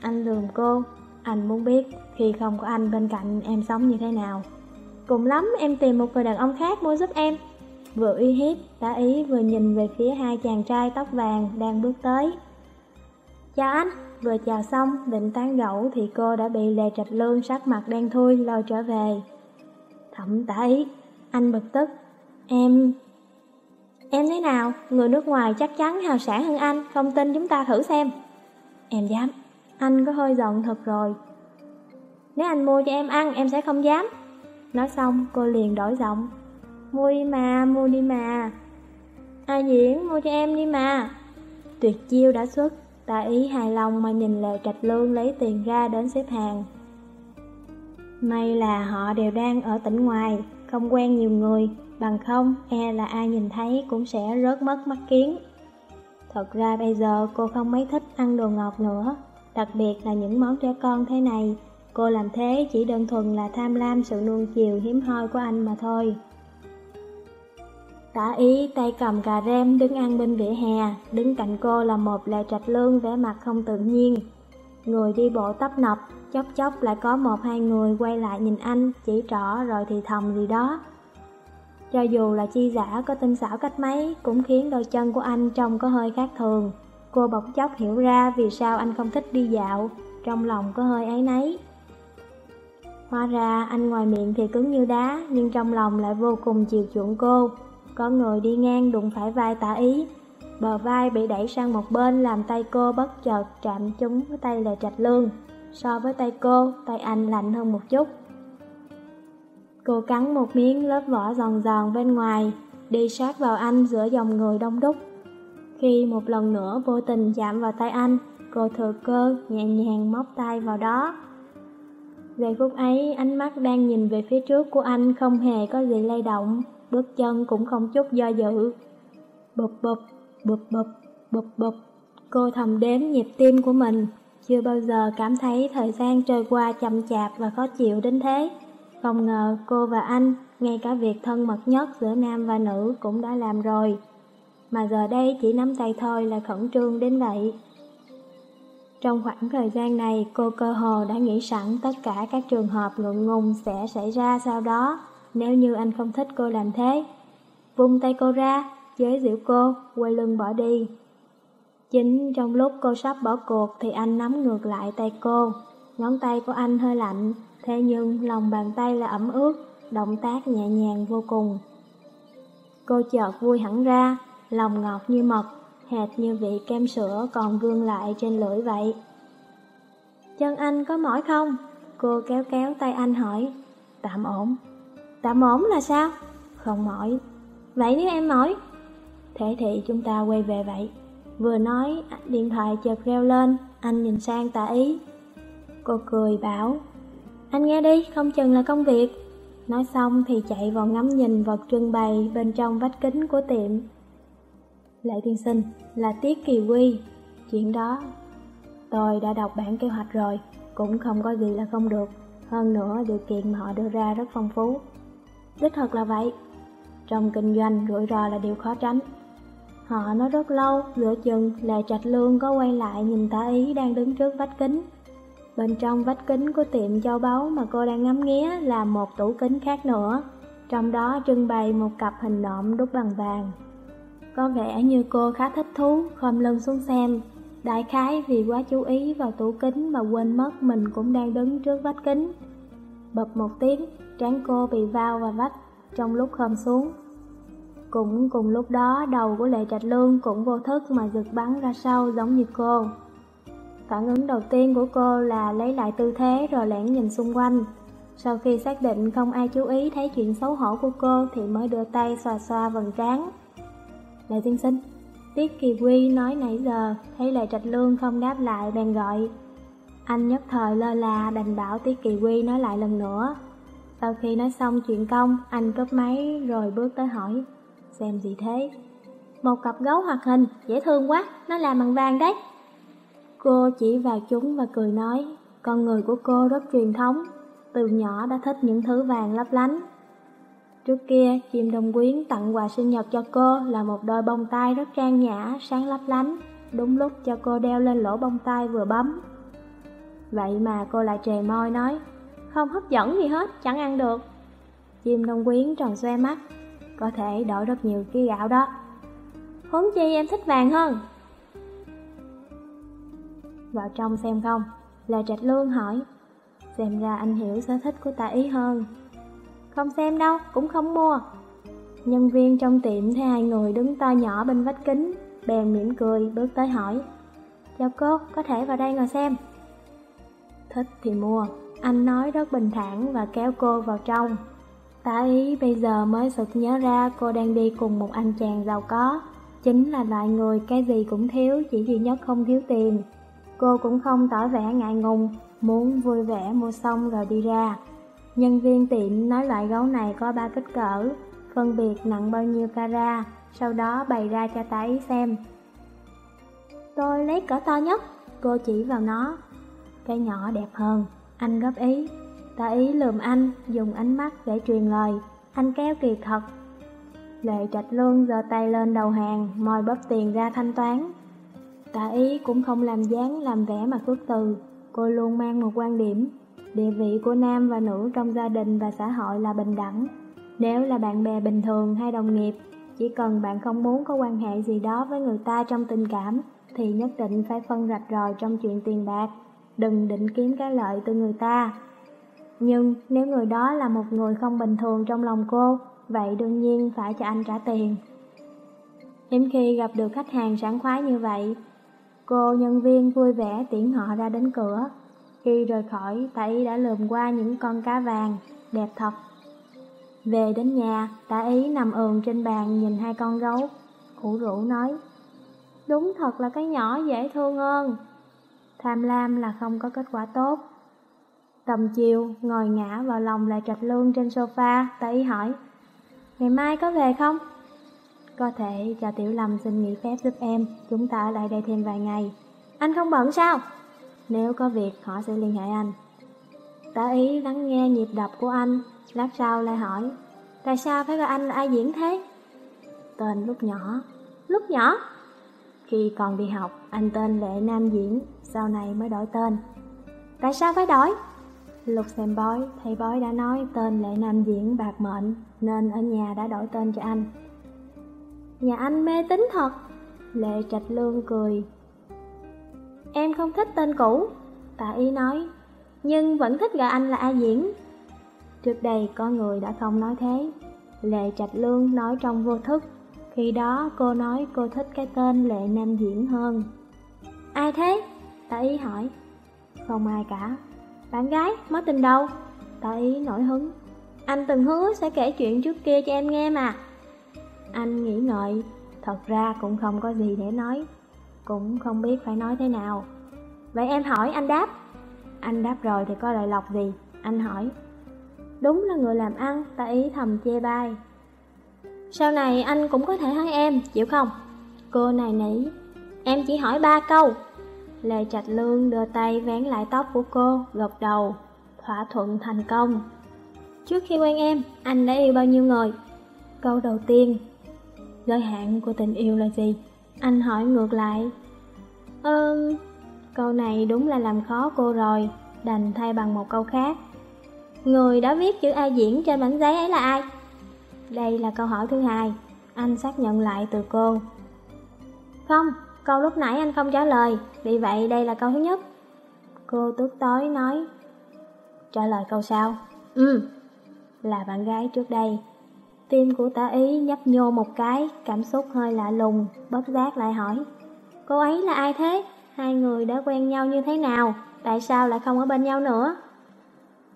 Anh lườm cô. Anh muốn biết khi không có anh bên cạnh em sống như thế nào. Cùng lắm em tìm một người đàn ông khác mua giúp em. Vừa uy hiếp, Tạ ý vừa nhìn về phía hai chàng trai tóc vàng đang bước tới. Chào anh, vừa chào xong, định tán gẫu thì cô đã bị Lê Trạch Lương sắc mặt đen thui lôi trở về. Thẩm tả ý, anh bực tức. Em... Em thế nào? Người nước ngoài chắc chắn hào sản hơn anh, không tin chúng ta thử xem. Em dám. Anh có hơi giận thật rồi. Nếu anh mua cho em ăn, em sẽ không dám. Nói xong, cô liền đổi giọng. Mua đi mà, mua đi mà Ai diễn, mua cho em đi mà Tuyệt chiêu đã xuất ta ý hài lòng mà nhìn Lệ Trạch Lương lấy tiền ra đến xếp hàng. May là họ đều đang ở tỉnh ngoài Không quen nhiều người Bằng không, e là ai nhìn thấy cũng sẽ rớt mất mắt kiến. Thật ra bây giờ cô không mấy thích ăn đồ ngọt nữa Đặc biệt là những món trẻ con thế này. Cô làm thế chỉ đơn thuần là tham lam sự nuông chiều hiếm hoi của anh mà thôi. Tả ý tay cầm cà rem đứng ăn bên vỉa hè, đứng cạnh cô là một lệ trạch lương vẻ mặt không tự nhiên. Người đi bộ tấp nập, chốc chốc lại có một hai người quay lại nhìn anh, chỉ trỏ rồi thì thầm gì đó. Cho dù là chi giả có tinh xảo cách mấy, cũng khiến đôi chân của anh trông có hơi khác thường. Cô bỗng chốc hiểu ra vì sao anh không thích đi dạo, trong lòng có hơi áy náy. Hóa ra anh ngoài miệng thì cứng như đá, nhưng trong lòng lại vô cùng chiều chuộng cô. Có người đi ngang đụng phải vai tả ý Bờ vai bị đẩy sang một bên làm tay cô bất chợt chạm trúng với tay Lệ Trạch Lương So với tay cô, tay anh lạnh hơn một chút. Cô cắn một miếng lớp vỏ giòn giòn bên ngoài, đi sát vào anh giữa dòng người đông đúc. Khi một lần nữa vô tình chạm vào tay anh, cô thừa cơ nhẹ nhàng móc tay vào đó. Về phút ấy, ánh mắt đang nhìn về phía trước của anh không hề có gì lay động, bước chân cũng không chút do dự. Bụp bụp, bụp bụp, bụp bụp, cô thầm đếm nhịp tim của mình, chưa bao giờ cảm thấy thời gian trôi qua chậm chạp và khó chịu đến thế. Không ngờ cô và anh, ngay cả việc thân mật nhất giữa nam và nữ cũng đã làm rồi. Mà giờ đây chỉ nắm tay thôi là khẩn trương đến vậy. Trong khoảng thời gian này, cô cơ hồ đã nghĩ sẵn tất cả các trường hợp ngượng ngùng sẽ xảy ra sau đó, nếu như anh không thích cô làm thế. Vung tay cô ra, chế giễu cô, quay lưng bỏ đi. Chính trong lúc cô sắp bỏ cuộc thì anh nắm ngược lại tay cô. Ngón tay của anh hơi lạnh, thế nhưng lòng bàn tay là ẩm ướt, động tác nhẹ nhàng vô cùng. Cô chợt vui hẳn ra, lòng ngọt như mật, hệt như vị kem sữa còn vương lại trên lưỡi vậy. Chân anh có mỏi không? Cô kéo kéo tay anh hỏi. Tạm ổn. Tạm ổn là sao? Không mỏi. Vậy nếu em mỏi? Thế thì chúng ta quay về vậy. Vừa nói, điện thoại chợt reo lên, anh nhìn sang tả ý. Cô cười bảo, anh nghe đi, không chừng là công việc. Nói xong thì chạy vào ngắm nhìn vật trưng bày bên trong vách kính của tiệm. Lệ tiên sinh, là Tiết Kỳ Quy. Chuyện đó, tôi đã đọc bản kế hoạch rồi, cũng không có gì là không được. Hơn nữa, điều kiện mà họ đưa ra rất phong phú. Đích thật là vậy. Trong kinh doanh, rủi ro là điều khó tránh. Họ nói rất lâu, giữa chừng, Lệ Trạch Lương có quay lại nhìn tả ý đang đứng trước vách kính. Bên trong vách kính của tiệm châu báu mà cô đang ngắm nghía là một tủ kính khác nữa. Trong đó trưng bày một cặp hình nộm đúc bằng vàng. Có vẻ như cô khá thích thú, khom lưng xuống xem. Đại khái vì quá chú ý vào tủ kính mà quên mất mình cũng đang đứng trước vách kính. Bập một tiếng, trán cô bị vào vào vách trong lúc khom xuống. Cũng cùng lúc đó, đầu của Lệ Trạch Lương cũng vô thức mà giật bắn ra sau giống như cô. Phản ứng đầu tiên của cô là lấy lại tư thế rồi lẻn nhìn xung quanh. Sau khi xác định không ai chú ý thấy chuyện xấu hổ của cô thì mới đưa tay xoa xoa vần trán. Lệ tiên sinh, Tiết Kỳ Quy nói nãy giờ, thấy Lệ Trạch Lương không đáp lại bèn gọi. Anh nhất thời lơ là đành bảo Tiết Kỳ Quy nói lại lần nữa. Sau khi nói xong chuyện công, anh cướp máy rồi bước tới hỏi. Xem gì thế? Một cặp gấu hoạt hình, dễ thương quá, nó làm bằng vàng đấy. Cô chỉ vào chúng và cười nói, con người của cô rất truyền thống, từ nhỏ đã thích những thứ vàng lấp lánh. Trước kia, chim đồng quyến tặng quà sinh nhật cho cô là một đôi bông tai rất trang nhã, sáng lấp lánh, đúng lúc cho cô đeo lên lỗ bông tai vừa bấm. Vậy mà cô lại trề môi nói, không hấp dẫn gì hết, chẳng ăn được. Chim đông quyến tròn xoe mắt, có thể đổi rất nhiều ký gạo đó. Huống chi em thích vàng hơn. Vào trong xem không? Là Trạch Lương hỏi. Xem ra anh hiểu sở thích của ta ý hơn. Không xem đâu, cũng không mua. Nhân viên trong tiệm thấy hai người đứng to nhỏ bên vách kính, bèn mỉm cười bước tới hỏi. Chào cô, có thể vào đây ngồi xem. Thích thì mua, anh nói rất bình thản và kéo cô vào trong. Tả ý bây giờ mới sực nhớ ra cô đang đi cùng một anh chàng giàu có. Chính là loại người cái gì cũng thiếu, chỉ duy nhất không thiếu tiền. Cô cũng không tỏ vẻ ngại ngùng, muốn vui vẻ mua xong rồi đi ra. Nhân viên tiệm nói loại gấu này có ba kích cỡ, phân biệt nặng bao nhiêu cara, sau đó bày ra cho tá ý xem. Tôi lấy cỡ to nhất, cô chỉ vào nó. Cái nhỏ đẹp hơn, anh góp ý. Tá ý lườm anh, dùng ánh mắt để truyền lời, anh kéo kỳ thật. Lệ trạch lương giơ tay lên đầu hàng, mòi bóp tiền ra thanh toán. Tạ ý cũng không làm dáng làm vẻ mà khước từ, cô luôn mang một quan điểm. Địa vị của nam và nữ trong gia đình và xã hội là bình đẳng. Nếu là bạn bè bình thường hay đồng nghiệp, chỉ cần bạn không muốn có quan hệ gì đó với người ta trong tình cảm, thì nhất định phải phân rạch ròi trong chuyện tiền bạc. Đừng định kiếm cái lợi từ người ta. Nhưng nếu người đó là một người không bình thường trong lòng cô, vậy đương nhiên phải cho anh trả tiền. Hiếm khi gặp được khách hàng sảng khoái như vậy, Cô nhân viên vui vẻ tiễn họ ra đến cửa. Khi rời khỏi, tạ ý đã lườm qua những con cá vàng, đẹp thật. Về đến nhà, tạ ý nằm ườn trên bàn nhìn hai con gấu, ủ rũ nói, Đúng thật là cái nhỏ dễ thương hơn. Tham lam là không có kết quả tốt. Tầm chiều, ngồi ngã vào lòng lại trạch lương trên sofa, ta ý hỏi, Ngày mai có về không? Có thể cho Tiểu Lâm xin nghỉ phép giúp em, chúng ta ở lại đây thêm vài ngày. Anh không bận sao? Nếu có việc, họ sẽ liên hệ anh. Tả ý lắng nghe nhịp đập của anh, lát sau lại hỏi, tại sao phải gọi anh là ai diễn thế? Tên lúc nhỏ. Lúc nhỏ? Khi còn đi học, anh tên Lệ Nam Diễn, sau này mới đổi tên. Tại sao phải đổi? Lục xem bói, thầy bói đã nói tên Lệ Nam Diễn bạc mệnh, nên ở nhà đã đổi tên cho anh. Nhà anh mê tính thật. Lệ Trạch Lương cười. Em không thích tên cũ, tạ ý nói, nhưng vẫn thích gọi anh là A Diễn. Trước đây có người đã không nói thế. Lệ Trạch Lương nói trong vô thức. Khi đó cô nói cô thích cái tên Lệ Nam Diễn hơn. Ai thế? Tạ y hỏi. Không ai cả. Bạn gái, mối tình đâu? Tạ y nổi hứng. Anh từng hứa sẽ kể chuyện trước kia cho em nghe mà. Anh nghĩ ngợi, thật ra cũng không có gì để nói, cũng không biết phải nói thế nào. Vậy em hỏi anh đáp. Anh đáp rồi thì có lợi lộc gì? Anh hỏi. Đúng là người làm ăn, ta ý thầm chê bai. Sau này anh cũng có thể hỏi em, chịu không? Cô này nỉ, em chỉ hỏi ba câu. Lê Trạch Lương đưa tay vén lại tóc của cô, gật đầu, thỏa thuận thành công. Trước khi quen em, anh đã yêu bao nhiêu người? Câu đầu tiên, Giới hạn của tình yêu là gì? Anh hỏi ngược lại. Ơ, câu này đúng là làm khó cô rồi, đành thay bằng một câu khác. Người đã viết chữ A diễn trên bản giấy ấy là ai? Đây là câu hỏi thứ hai, anh xác nhận lại từ cô. Không, câu lúc nãy anh không trả lời, vì vậy đây là câu thứ nhất. Cô tức tối nói. Trả lời câu sau. Ừ, là bạn gái trước đây. Tim của tả ý nhấp nhô một cái, cảm xúc hơi lạ lùng, bất giác lại hỏi. Cô ấy là ai thế? Hai người đã quen nhau như thế nào? Tại sao lại không ở bên nhau nữa?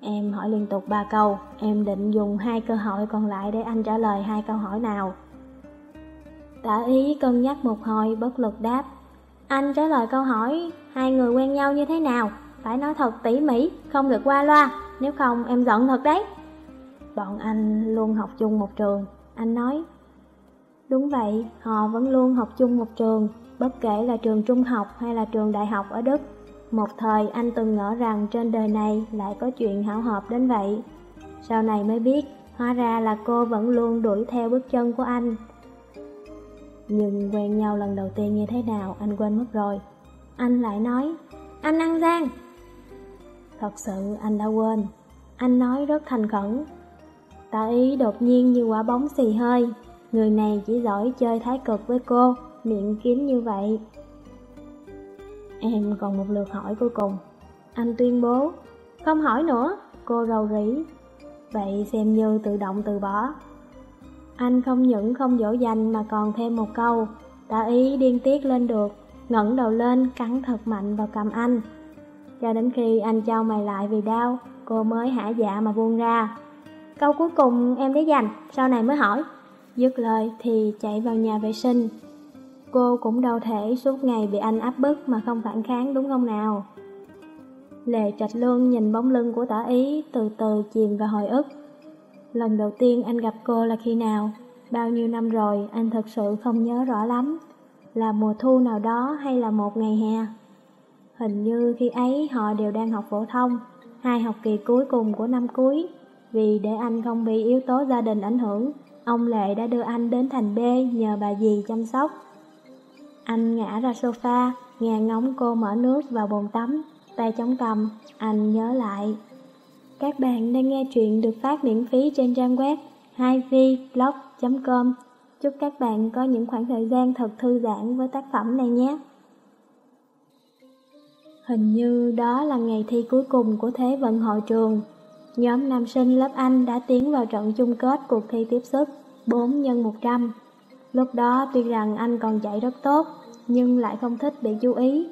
Em hỏi liên tục ba câu, em định dùng hai cơ hội còn lại để anh trả lời hai câu hỏi nào. Tả ý cân nhắc một hồi bất lực đáp. Anh trả lời câu hỏi, hai người quen nhau như thế nào? Phải nói thật tỉ mỉ, không được qua loa, nếu không em giận thật đấy. Bọn anh luôn học chung một trường, anh nói. Đúng vậy, họ vẫn luôn học chung một trường, bất kể là trường trung học hay là trường đại học ở Đức. Một thời anh từng ngỡ rằng trên đời này lại có chuyện hảo hợp đến vậy. Sau này mới biết, hóa ra là cô vẫn luôn đuổi theo bước chân của anh. Nhưng quen nhau lần đầu tiên như thế nào anh quên mất rồi. Anh lại nói, anh ăn gian. Thật sự anh đã quên. Anh nói rất thành khẩn, tạ ý đột nhiên như quả bóng xì hơi Người này chỉ giỏi chơi thái cực với cô Miệng kiếm như vậy Em còn một lượt hỏi cuối cùng. Anh tuyên bố Không hỏi nữa Cô rầu rĩ. Vậy xem như tự động từ bỏ. Anh không những không dỗ dành mà còn thêm một câu Tả ý điên tiết lên được ngẩng đầu lên cắn thật mạnh vào cầm anh. Cho đến khi anh trao mày lại vì đau Cô mới hả dạ mà buông ra. Câu cuối cùng em để dành, sau này mới hỏi. Dứt lời thì chạy vào nhà vệ sinh. Cô cũng đâu thể suốt ngày bị anh áp bức mà không phản kháng đúng không nào? Lệ Trạch Lương nhìn bóng lưng của tả ý từ từ chìm vào hồi ức. Lần đầu tiên anh gặp cô là khi nào? Bao nhiêu năm rồi anh thật sự không nhớ rõ lắm. Là mùa thu nào đó hay là một ngày hè? Hình như khi ấy họ đều đang học phổ thông, hai học kỳ cuối cùng của năm cuối. Vì để anh không bị yếu tố gia đình ảnh hưởng, ông Lệ đã đưa anh đến thành B nhờ bà dì chăm sóc. Anh ngã ra sofa, nghe ngóng cô mở nước vào bồn tắm, tay chống cầm, anh nhớ lại. Các bạn đang nghe truyện được phát miễn phí trên trang web 2vblog.com. Chúc các bạn có những khoảng thời gian thật thư giãn với tác phẩm này nhé. Hình như đó là ngày thi cuối cùng của Thế vận hội trường. Nhóm nam sinh lớp Anh đã tiến vào trận chung kết cuộc thi tiếp sức 4 x 100. Lúc đó tuy rằng anh còn chạy rất tốt, nhưng lại không thích bị chú ý.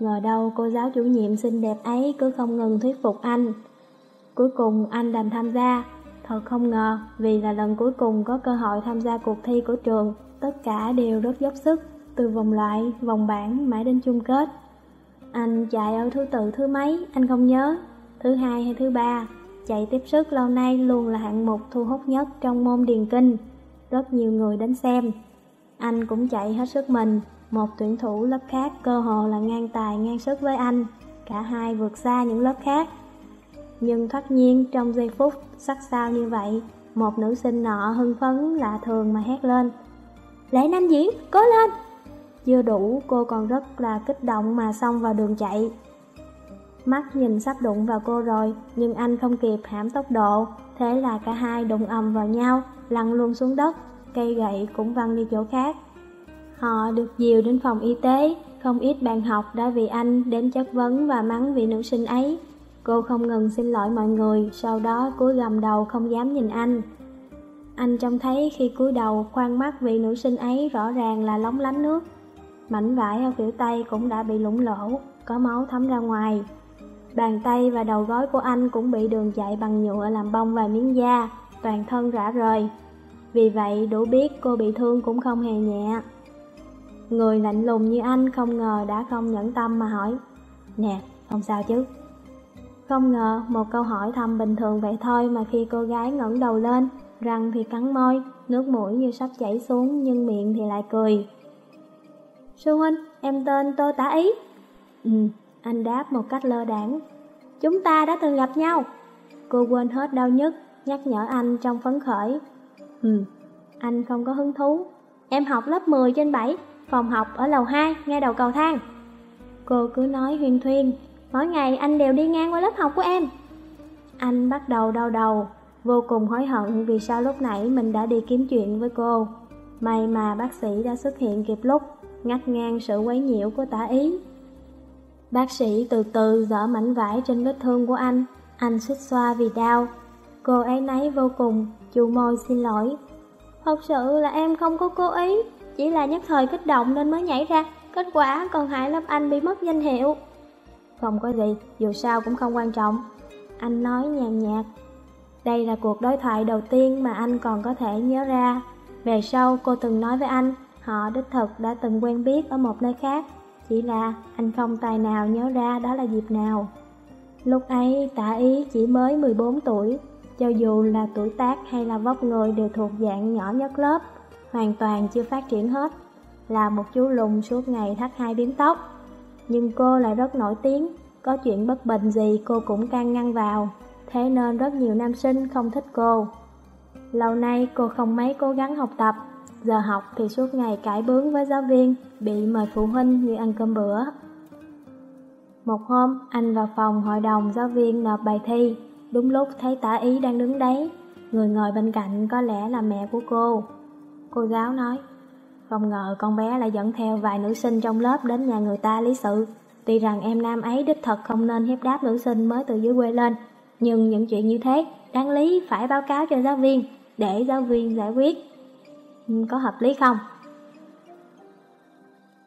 Ngờ đâu cô giáo chủ nhiệm xinh đẹp ấy cứ không ngừng thuyết phục anh. Cuối cùng anh đành tham gia. Thật không ngờ, vì là lần cuối cùng có cơ hội tham gia cuộc thi của trường, tất cả đều rất dốc sức, từ vòng loại, vòng bảng mãi đến chung kết. Anh chạy ở thứ tự thứ mấy, anh không nhớ, thứ hai hay thứ ba. Chạy tiếp sức lâu nay luôn là hạng mục thu hút nhất trong môn điền kinh. Rất nhiều người đến xem. Anh cũng chạy hết sức mình, một tuyển thủ lớp khác cơ hồ là ngang tài ngang sức với anh. Cả hai vượt xa những lớp khác. Nhưng thoát nhiên trong giây phút sắc sao như vậy, một nữ sinh nọ hưng phấn lạ thường mà hét lên. Lễ Nam Diễn, cố lên! Chưa đủ, cô còn rất là kích động mà xông vào đường chạy. Mắt nhìn sắp đụng vào cô rồi, nhưng anh không kịp hãm tốc độ, thế là cả hai đụng ầm vào nhau, lăn luôn xuống đất, cây gậy cũng văng đi chỗ khác. Họ được dìu đến phòng y tế, không ít bạn học đã vì anh đến chất vấn và mắng vị nữ sinh ấy. Cô không ngừng xin lỗi mọi người, sau đó cúi gầm đầu không dám nhìn anh. Anh trông thấy khi cúi đầu khoan mắt vị nữ sinh ấy rõ ràng là lóng lánh nước. Mảnh vải ở khuỷu tay cũng đã bị lủng lỗ, có máu thấm ra ngoài. Bàn tay và đầu gối của anh cũng bị đường chạy bằng nhựa làm bông vài miếng da, toàn thân rã rời. Vì vậy đủ biết cô bị thương cũng không hề nhẹ. Người lạnh lùng như anh không ngờ đã không nhẫn tâm mà hỏi. Nè, không sao chứ? Không ngờ một câu hỏi thầm bình thường vậy thôi mà khi cô gái ngẩng đầu lên Răng thì cắn môi, nước mũi như sắp chảy xuống nhưng miệng thì lại cười. Sư huynh, em tên Tô Tả Ý. Ừ, anh đáp một cách lơ đảng. Chúng ta đã từng gặp nhau. Cô quên hết đau nhức, nhắc nhở anh trong phấn khởi. Ừ, anh không có hứng thú. Em học lớp 10 trên 7 Phòng học ở lầu 2, ngay đầu cầu thang. Cô cứ nói huyên thuyên Mỗi ngày anh đều đi ngang qua lớp học của em. Anh bắt đầu đau đầu Vô cùng hối hận vì sao lúc nãy mình đã đi kiếm chuyện với cô. May mà bác sĩ đã xuất hiện kịp lúc Ngắt ngang sự quấy nhiễu của tả ý. Bác sĩ từ từ dỡ mảnh vải trên vết thương của anh Anh xích xoa vì đau. Cô ấy nấy vô cùng, chu môi xin lỗi. Thật sự là em không có cố ý chỉ là nhất thời kích động nên mới nhảy ra, kết quả còn hại lớp anh bị mất danh hiệu. Không có gì, dù sao cũng không quan trọng. Anh nói nhàn nhạt. Đây là cuộc đối thoại đầu tiên mà anh còn có thể nhớ ra. Về sau cô từng nói với anh, họ đích thực đã từng quen biết ở một nơi khác. Chỉ là anh không tài nào nhớ ra đó là dịp nào. Lúc ấy tả ý chỉ mới 14 tuổi, cho dù là tuổi tác hay là vóc người đều thuộc dạng nhỏ nhất lớp hoàn toàn chưa phát triển hết, là một chú lùn suốt ngày thắt hai biếm tóc. Nhưng cô lại rất nổi tiếng, có chuyện bất bình gì cô cũng can ngăn vào, thế nên rất nhiều nam sinh không thích cô. Lâu nay cô không mấy cố gắng học tập, giờ học thì suốt ngày cãi bướng với giáo viên, bị mời phụ huynh như ăn cơm bữa. Một hôm, anh vào phòng hội đồng giáo viên nộp bài thi, đúng lúc thấy tả ý đang đứng đấy, người ngồi bên cạnh có lẽ là mẹ của cô. Cô giáo nói, không ngờ con bé lại dẫn theo vài nữ sinh trong lớp đến nhà người ta lý sự. Tuy rằng em nam ấy đích thật không nên hiếp đáp nữ sinh mới từ dưới quê lên, nhưng những chuyện như thế đáng lý phải báo cáo cho giáo viên để giáo viên giải quyết. Có hợp lý không?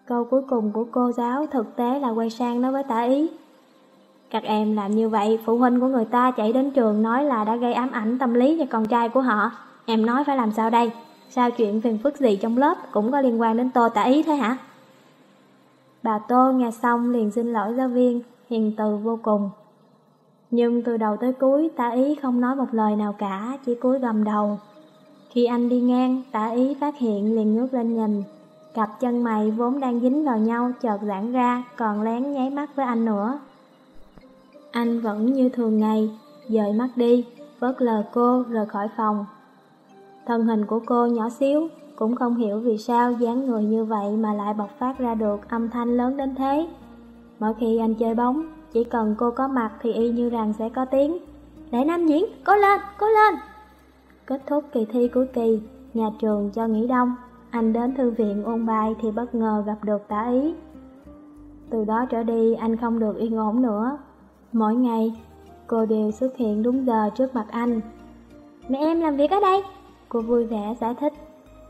Câu cuối cùng của cô giáo thực tế là quay sang nói với tả ý. Các em làm như vậy, phụ huynh của người ta chạy đến trường nói là đã gây ám ảnh tâm lý cho con trai của họ. Em nói phải làm sao đây? Sao chuyện phiền phức gì trong lớp cũng có liên quan đến Tô tả ý thế hả? Bà Tô nghe xong liền xin lỗi giáo viên, hiền từ vô cùng. Nhưng từ đầu tới cuối tả ý không nói một lời nào cả, chỉ cúi gầm đầu. Khi anh đi ngang, tả ý phát hiện liền ngước lên nhìn. Cặp chân mày vốn đang dính vào nhau chợt giãn ra, còn lén nháy mắt với anh nữa. Anh vẫn như thường ngày, dời mắt đi, vớt lờ cô rời khỏi phòng. Thân hình của cô nhỏ xíu, cũng không hiểu vì sao dáng người như vậy mà lại bộc phát ra được âm thanh lớn đến thế. Mỗi khi anh chơi bóng, chỉ cần cô có mặt thì y như rằng sẽ có tiếng. Để Nam Diễn, cố lên, cố lên! Kết thúc kỳ thi cuối kỳ, nhà trường cho nghỉ đông. Anh đến thư viện ôn bài thì bất ngờ gặp được tả ý. Từ đó trở đi anh không được yên ổn nữa. Mỗi ngày, cô đều xuất hiện đúng giờ trước mặt anh. Mẹ em làm việc ở đây, Cô vui vẻ giải thích.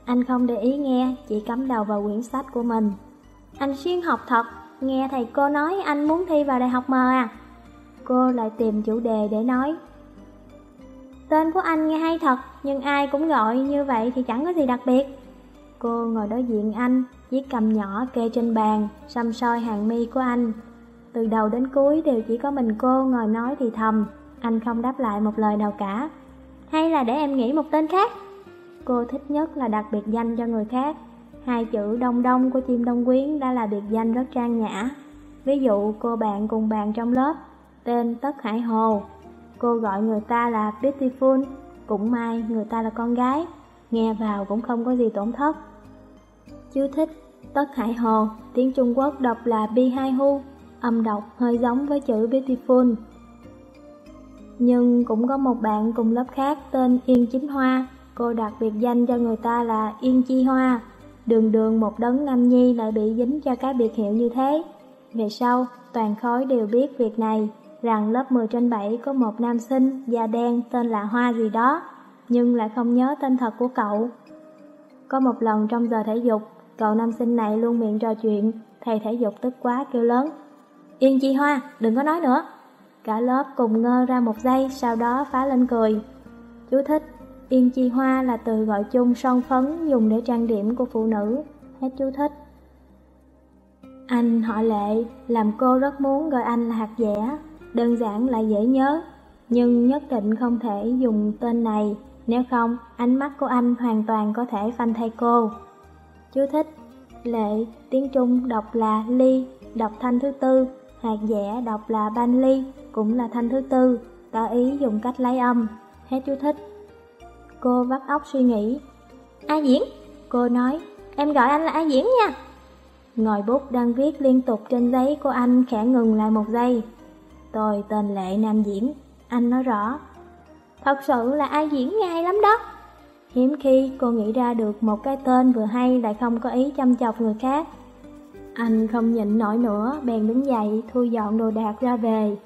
Anh không để ý nghe, chỉ cắm đầu vào quyển sách của mình. Anh xuyên học thật, nghe thầy cô nói anh muốn thi vào đại học mờ à? Cô lại tìm chủ đề để nói. Tên của anh nghe hay thật, nhưng ai cũng gọi như vậy thì chẳng có gì đặc biệt. Cô ngồi đối diện anh, chiếc cầm nhỏ kê trên bàn, xăm soi hàng mi của anh. Từ đầu đến cuối đều chỉ có mình cô ngồi nói thì thầm, anh không đáp lại một lời nào cả. Hay là để em nghĩ một tên khác? Cô thích nhất là đặt biệt danh cho người khác. Hai chữ đông đông của chim đông quyến đã là biệt danh rất trang nhã. Ví dụ cô bạn cùng bàn trong lớp, tên Tất Hải Hồ. Cô gọi người ta là Beautiful, cũng may người ta là con gái, nghe vào cũng không có gì tổn thất. Chú thích Tất Hải Hồ, tiếng Trung Quốc đọc là Bi Hai Hu, âm đọc hơi giống với chữ Beautiful. Nhưng cũng có một bạn cùng lớp khác tên Yên Chính Hoa, cô đặt biệt danh cho người ta là Yên Chi Hoa. Đường đường một đấng nam nhi lại bị dính cho cái biệt hiệu như thế. Về sau, toàn khối đều biết việc này, rằng lớp 10 trên 7 có một nam sinh da đen tên là Hoa gì đó, nhưng lại không nhớ tên thật của cậu. Có một lần trong giờ thể dục, cậu nam sinh này luôn miệng trò chuyện, thầy thể dục tức quá kêu lớn. Yên Chi Hoa, đừng có nói nữa. Cả lớp cùng ngơ ra một giây, sau đó phá lên cười. Chú thích, Yên Chi Hoa là từ gọi chung son phấn dùng để trang điểm của phụ nữ. Hết chú thích. Anh họ lệ, làm cô rất muốn gọi anh là hạt dẻ, đơn giản lại dễ nhớ, nhưng nhất định không thể dùng tên này, nếu không ánh mắt của anh hoàn toàn có thể phanh thay cô. Chú thích, lệ, tiếng Trung đọc là ly, đọc thanh thứ tư, hạt dẻ đọc là ban ly, cũng là thanh thứ tư, tỏ ý dùng cách lấy âm. Hết chú thích. Cô vắt óc suy nghĩ. A Diễn, cô nói, em gọi anh là A Diễn nha. Ngòi bút đang viết liên tục trên giấy của anh khẽ ngừng lại một giây. Tôi tên Lệ Nam Diễn, anh nói rõ. Thật sự là A Diễn nghe hay lắm đó. Hiếm khi cô nghĩ ra được một cái tên vừa hay lại không có ý chăm chọc người khác. Anh không nhịn nổi nữa, bèn đứng dậy, thu dọn đồ đạc ra về.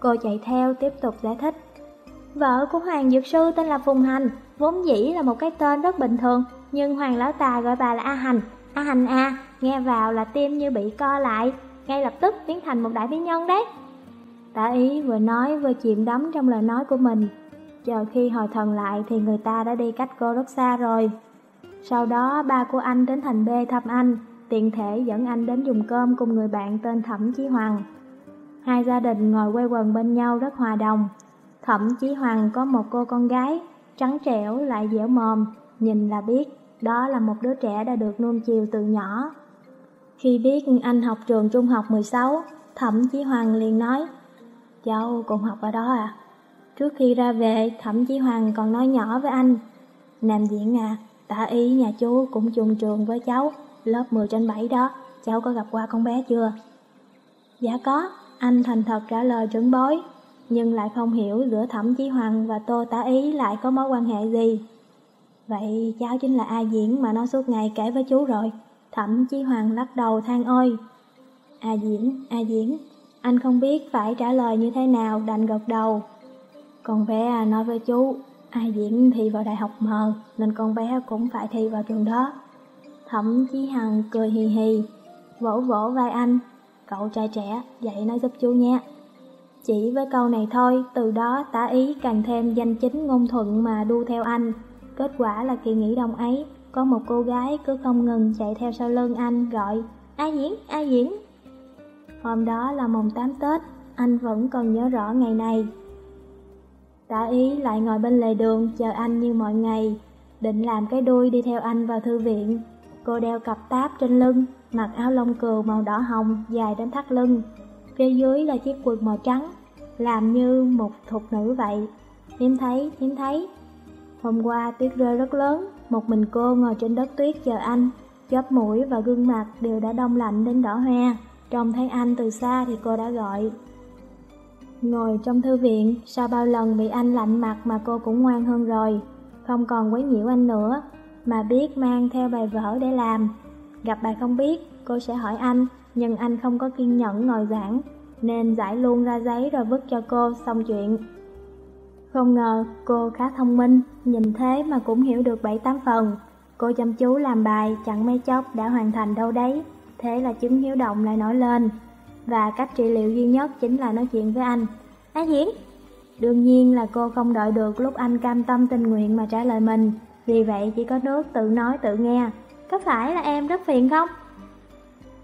Cô chạy theo, tiếp tục giải thích. Vợ của Hoàng Dược Sư tên là Phùng Hành, vốn dĩ là một cái tên rất bình thường, nhưng Hoàng Lão Tà gọi bà là A Hành. A Hành A, nghe vào là tim như bị co lại, ngay lập tức biến thành một đại bí nhân đấy. Tả ý vừa nói vừa chìm đắm trong lời nói của mình. Chờ khi hồi thần lại thì người ta đã đi cách cô rất xa rồi. Sau đó ba của anh đến thành B thăm anh, tiện thể dẫn anh đến dùng cơm cùng người bạn tên Thẩm Chí Hoàng. Hai gia đình ngồi quay quần bên nhau rất hòa đồng. Thẩm Chí Hoàng có một cô con gái, trắng trẻo lại dẻo mồm, nhìn là biết đó là một đứa trẻ đã được nuông chiều từ nhỏ. Khi biết anh học trường trung học 16, Thẩm Chí Hoàng liền nói, cháu cũng học ở đó à? Trước khi ra về, Thẩm Chí Hoàng còn nói nhỏ với anh, Nam Diễn à, tả ý nhà chú cũng chung trường với cháu, lớp 10 trên 7 đó, cháu có gặp qua con bé chưa? Dạ có, anh thành thật trả lời trứng bối, nhưng lại không hiểu giữa Thẩm Chí Hoàng và Tô Tả Ý lại có mối quan hệ gì. Vậy cháu chính là A Diễn mà nó suốt ngày kể với chú rồi. Thẩm Chí Hoàng lắc đầu than ôi. A Diễn, A Diễn, anh không biết phải trả lời như thế nào đành gật đầu. còn bé nói với chú, A Diễn thi vào đại học mờ nên con bé cũng phải thi vào trường đó. Thẩm Chí Hằng cười hì hì, vỗ vỗ vai anh. Cậu trai trẻ, dạy nó giúp chú nhé. Chỉ với câu này thôi, từ đó tả ý càng thêm danh chính ngôn thuận mà đu theo anh. Kết quả là kỳ nghỉ đông ấy, có một cô gái cứ không ngừng chạy theo sau lưng anh gọi A Diễn, A Diễn. Hôm đó là mùng 8 Tết, anh vẫn còn nhớ rõ ngày này. Tả ý lại ngồi bên lề đường chờ anh như mọi ngày, định làm cái đuôi đi theo anh vào thư viện. Cô đeo cặp táp trên lưng, mặc áo lông cừu màu đỏ hồng dài đến thắt lưng. Phía dưới là chiếc quần màu trắng, làm như một thục nữ vậy. Hiếm thấy, hiếm thấy. Hôm qua tuyết rơi rất lớn, một mình cô ngồi trên đất tuyết chờ anh. Chóp mũi và gương mặt đều đã đông lạnh đến đỏ hoe. Trông thấy anh từ xa thì cô đã gọi. Ngồi trong thư viện, sau bao lần bị anh lạnh mặt mà cô cũng ngoan hơn rồi. Không còn quấy nhiễu anh nữa, mà biết mang theo bài vở để làm. Gặp bài không biết, cô sẽ hỏi anh, nhưng anh không có kiên nhẫn ngồi giảng, nên giải luôn ra giấy rồi vứt cho cô xong chuyện. Không ngờ cô khá thông minh, nhìn thế mà cũng hiểu được bảy tám phần. Cô chăm chú làm bài, chẳng mấy chốc đã hoàn thành đâu đấy. Thế là chứng hiếu động lại nổi lên, và cách trị liệu duy nhất chính là nói chuyện với anh. Á Diễn, Đương nhiên là cô không đợi được lúc anh cam tâm tình nguyện mà trả lời mình, vì vậy chỉ có nước tự nói tự nghe. Có phải là em rất phiền không?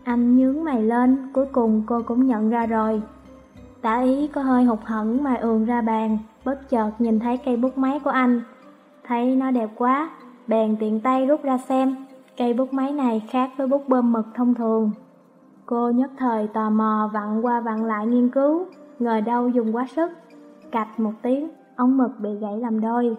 Anh nhướng mày lên, cuối cùng cô cũng nhận ra rồi. Tả ý có hơi hụt hẫng mà ườn ra bàn, bất chợt nhìn thấy cây bút máy của anh. Thấy nó đẹp quá, bèn tiện tay rút ra xem, cây bút máy này khác với bút bơm mực thông thường. Cô nhất thời tò mò vặn qua vặn lại nghiên cứu, ngờ đâu dùng quá sức, Cạch một tiếng, ống mực bị gãy làm đôi.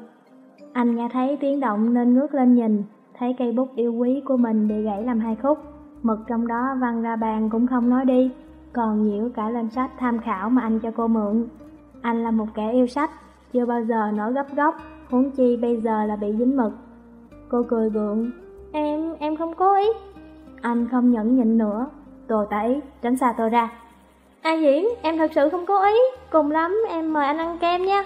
Anh nghe thấy tiếng động nên ngước lên nhìn, thấy cây bút yêu quý của mình bị gãy làm hai khúc. Mực trong đó văng ra bàn cũng không nói đi, còn nhiễu cả lên sách tham khảo mà anh cho cô mượn. Anh là một kẻ yêu sách, chưa bao giờ nói gấp góc, huống chi bây giờ là bị dính mực. Cô cười gượng, em, em không cố ý. Anh không nhẫn nhịn nữa, tôi tả ý, tránh xa tôi ra. A Diễn, em thật sự không cố ý, cùng lắm em mời anh ăn kem nha.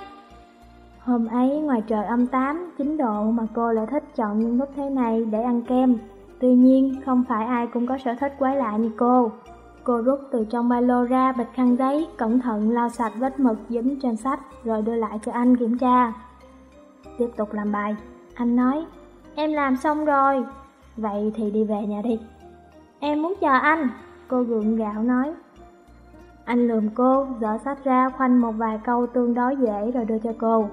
Hôm ấy ngoài trời âm 8, 9 độ mà cô lại thích chọn những lúc thế này để ăn kem. Tuy nhiên, không phải ai cũng có sở thích quái lạ như cô. Cô rút từ trong ba lô ra bịch khăn giấy, cẩn thận lau sạch vết mực dính trên sách rồi đưa lại cho anh kiểm tra. Tiếp tục làm bài, anh nói, em làm xong rồi, vậy thì đi về nhà đi. Em muốn chờ anh, cô gượng gạo nói. Anh lườm cô, dở sách ra khoanh một vài câu tương đối dễ rồi đưa cho cô.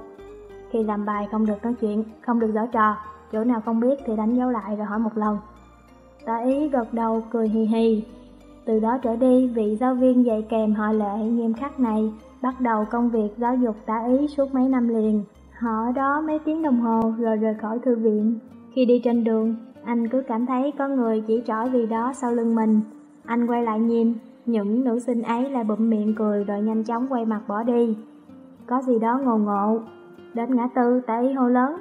Khi làm bài không được nói chuyện, không được giở trò, chỗ nào không biết thì đánh dấu lại rồi hỏi một lần. Tả ý gật đầu cười hì hì. Từ đó trở đi, vị giáo viên dạy kèm họ lệ nghiêm khắc này bắt đầu công việc giáo dục tả ý suốt mấy năm liền. Họ ở đó mấy tiếng đồng hồ rồi rời khỏi thư viện. Khi đi trên đường, anh cứ cảm thấy có người chỉ trỏ gì đó sau lưng mình. Anh quay lại nhìn, những nữ sinh ấy lại bụm miệng cười rồi nhanh chóng quay mặt bỏ đi. Có gì đó ngồ ngộ. Đến ngã tư, tạ ý hô lớn.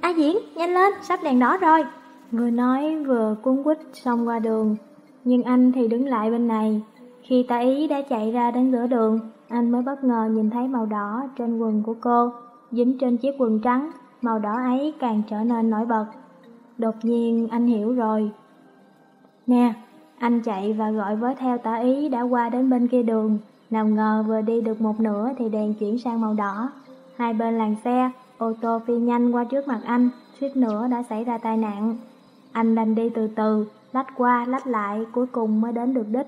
A Diễn, nhanh lên, sắp đèn đỏ rồi. Vừa nói vừa cuốn quýt xông qua đường. Nhưng anh thì đứng lại bên này. Khi tạ ý đã chạy ra đến giữa đường, anh mới bất ngờ nhìn thấy màu đỏ trên quần của cô, dính trên chiếc quần trắng. Màu đỏ ấy càng trở nên nổi bật. Đột nhiên anh hiểu rồi. Nè, anh chạy và gọi với theo tả ý đã qua đến bên kia đường, nào ngờ vừa đi được một nửa thì đèn chuyển sang màu đỏ. Hai bên làn xe, ô tô phi nhanh qua trước mặt anh, suýt nữa đã xảy ra tai nạn. Anh đành đi từ từ, lách qua lách lại, cuối cùng mới đến được đích.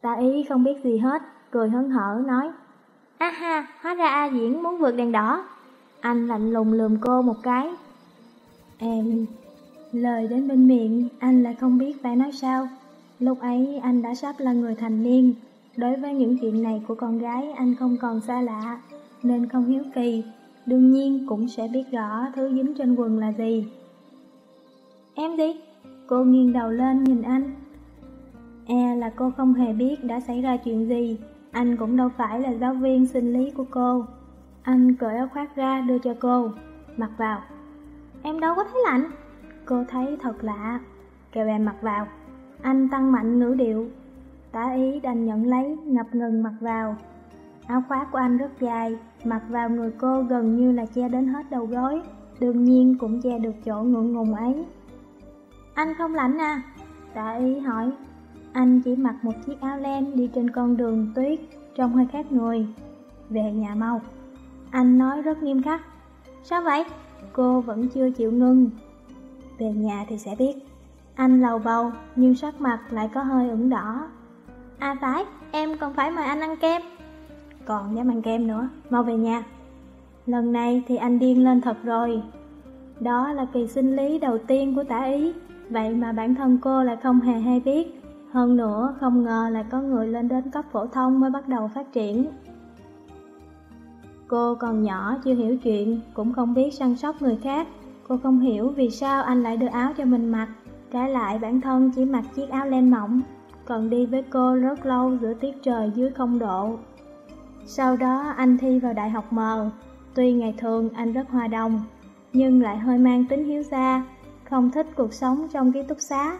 Tạ ý không biết gì hết, cười hớn hở nói, A ha, hóa ra A Diễn muốn vượt đèn đỏ. Anh lạnh lùng lườm cô một cái. Em Lời đến bên miệng, anh lại không biết phải nói sao. Lúc ấy anh đã sắp là người thành niên. Đối với những chuyện này của con gái anh không còn xa lạ, nên không hiếu kỳ. Đương nhiên cũng sẽ biết rõ thứ dính trên quần là gì. Em đi. Cô nghiêng đầu lên nhìn anh. E là cô không hề biết đã xảy ra chuyện gì. Anh cũng đâu phải là giáo viên sinh lý của cô. Anh cởi áo khoác ra đưa cho cô. Mặc vào. Em đâu có thấy lạnh. Cô thấy thật lạ, kêu em mặc vào. Anh tăng mạnh ngữ điệu. tá ý đành nhận lấy, ngập ngừng mặc vào. Áo khoác của anh rất dài, mặc vào người cô gần như là che đến hết đầu gối, đương nhiên cũng che được chỗ ngượng ngùng ấy. Anh không lạnh à? Tả ý hỏi. Anh chỉ mặc một chiếc áo len đi trên con đường tuyết, trông hơi khác người. Về nhà mau. Anh nói rất nghiêm khắc. Sao vậy? Cô vẫn chưa chịu ngưng, về nhà thì sẽ biết. Anh lầu bầu, nhưng sắc mặt lại có hơi ửng đỏ. À phải, em còn phải mời anh ăn kem. Còn dám ăn kem nữa, mau về nhà. Lần này thì anh điên lên thật rồi. Đó là kỳ sinh lý đầu tiên của tả ý, vậy mà bản thân cô lại không hề hay biết. Hơn nữa, không ngờ là có người lên đến cấp phổ thông mới bắt đầu phát triển. Cô còn nhỏ chưa hiểu chuyện, cũng không biết săn sóc người khác, Cô không hiểu vì sao anh lại đưa áo cho mình mặc, trái lại bản thân chỉ mặc chiếc áo len mỏng, còn đi với cô rất lâu giữa tiết trời dưới không độ. Sau đó anh thi vào đại học mờ, tuy ngày thường anh rất hòa đồng, nhưng lại hơi mang tính hiếu xa, không thích cuộc sống trong ký túc xá,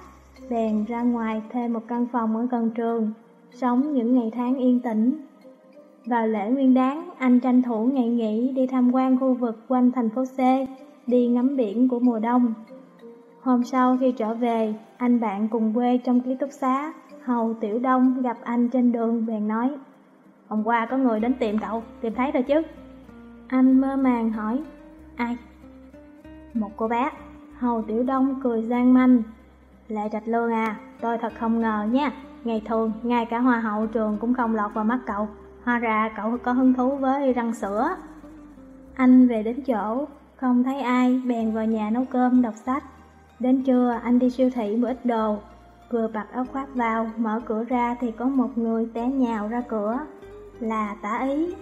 bèn ra ngoài thuê một căn phòng ở gần trường, sống những ngày tháng yên tĩnh. Vào lễ nguyên đáng, anh tranh thủ ngày nghỉ đi tham quan khu vực quanh thành phố C, đi ngắm biển của mùa đông. Hôm sau khi trở về, anh bạn cùng quê trong ký túc xá, Hầu Tiểu Đông gặp anh trên đường bèn nói Hôm qua có người đến tìm cậu, tìm thấy rồi chứ Anh mơ màng hỏi Ai? Một cô bé Hầu Tiểu Đông cười gian manh. Lệ Trạch Lương à, tôi thật không ngờ nha Ngày thường, ngay cả hoa hậu trường cũng không lọt vào mắt cậu. Hoa ra cậu có hứng thú với răng sữa. Anh về đến chỗ, không thấy ai, bèn vào nhà nấu cơm đọc sách. Đến trưa, anh đi siêu thị mua ít đồ. Vừa bật áo khoác vào, mở cửa ra thì có một người té nhào ra cửa. Là tả ý.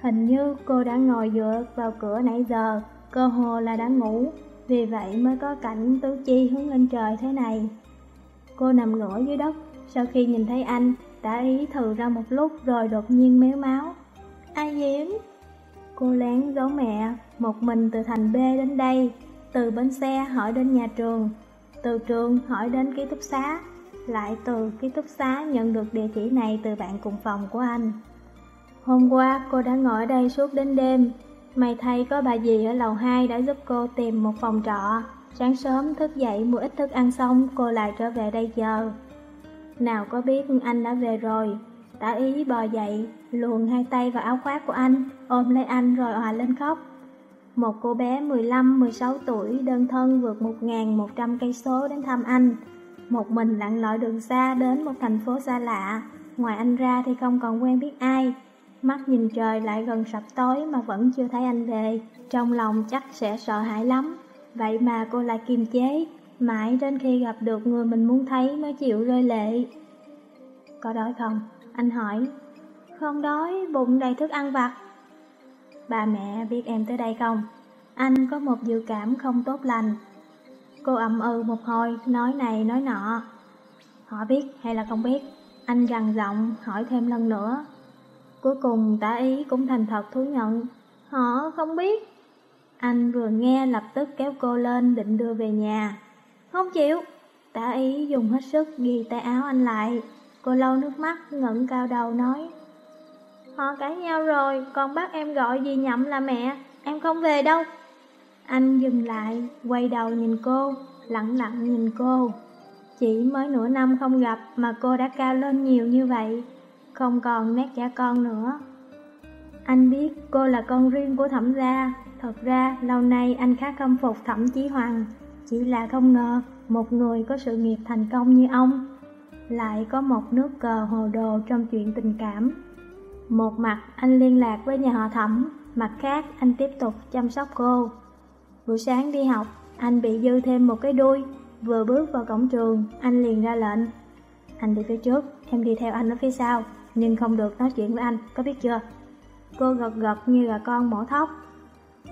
Hình như cô đã ngồi dựa vào cửa nãy giờ Cơ hồ là đã ngủ. Vì vậy mới có cảnh tứ chi hướng lên trời thế này. Cô nằm ngửa dưới đất, Sau khi nhìn thấy anh, đã ý thừ ra một lúc rồi đột nhiên méo máu. Ai Diễm Cô lén giấu mẹ, Một mình từ thành B đến đây, Từ bến xe hỏi đến nhà trường, Từ trường hỏi đến ký túc xá, Lại từ ký túc xá nhận được địa chỉ này từ bạn cùng phòng của anh. Hôm qua cô đã ngồi ở đây suốt đến đêm May thay có bà dì ở lầu 2 đã giúp cô tìm một phòng trọ. Sáng sớm thức dậy mua ít thức ăn xong cô lại trở về đây chờ. Nào có biết anh đã về rồi. Tả ý bò dậy, luồn hai tay vào áo khoác của anh Ôm lấy anh rồi hòa lên khóc. Một cô bé 15-16 tuổi đơn thân vượt 1.100 cây số đến thăm anh. Một mình lặn lội đường xa đến một thành phố xa lạ. Ngoài anh ra thì không còn quen biết ai. Mắt nhìn trời lại gần sập tối mà vẫn chưa thấy anh về. Trong lòng chắc sẽ sợ hãi lắm. Vậy mà cô lại kiềm chế. Mãi đến khi gặp được người mình muốn thấy mới chịu rơi lệ. Có đói không? Anh hỏi. Không đói, bụng đầy thức ăn vặt. Bà mẹ biết em tới đây không? Anh có một dự cảm không tốt lành. Cô ậm ừ một hồi, nói này nói nọ. Họ biết hay là không biết? Anh gằn giọng hỏi thêm lần nữa. Cuối cùng tả ý cũng thành thật thú nhận. Họ không biết. Anh vừa nghe lập tức kéo cô lên định đưa về nhà. Không chịu. Tả ý dùng hết sức ghi tay áo anh lại. Cô lau nước mắt, ngẩng cao đầu nói, Họ cãi nhau rồi, Còn bắt em gọi gì nhậm là mẹ? Em không về đâu. Anh dừng lại, Quay đầu nhìn cô, Lặng lặng nhìn cô. Chỉ mới nửa năm không gặp Mà cô đã cao lên nhiều như vậy không còn nét trẻ con nữa. Anh biết cô là con riêng của thẩm gia, thật ra lâu nay anh khá khâm phục thẩm chí hoàng, chỉ là không ngờ một người có sự nghiệp thành công như ông, lại có một nước cờ hồ đồ trong chuyện tình cảm. Một mặt anh liên lạc với nhà họ thẩm, mặt khác anh tiếp tục chăm sóc cô. Buổi sáng đi học, anh bị dư thêm một cái đuôi, vừa bước vào cổng trường, anh liền ra lệnh. Anh đi phía trước, em đi theo anh ở phía sau nhưng không được nói chuyện với anh, có biết chưa? Cô gật gật như là con mổ thóc.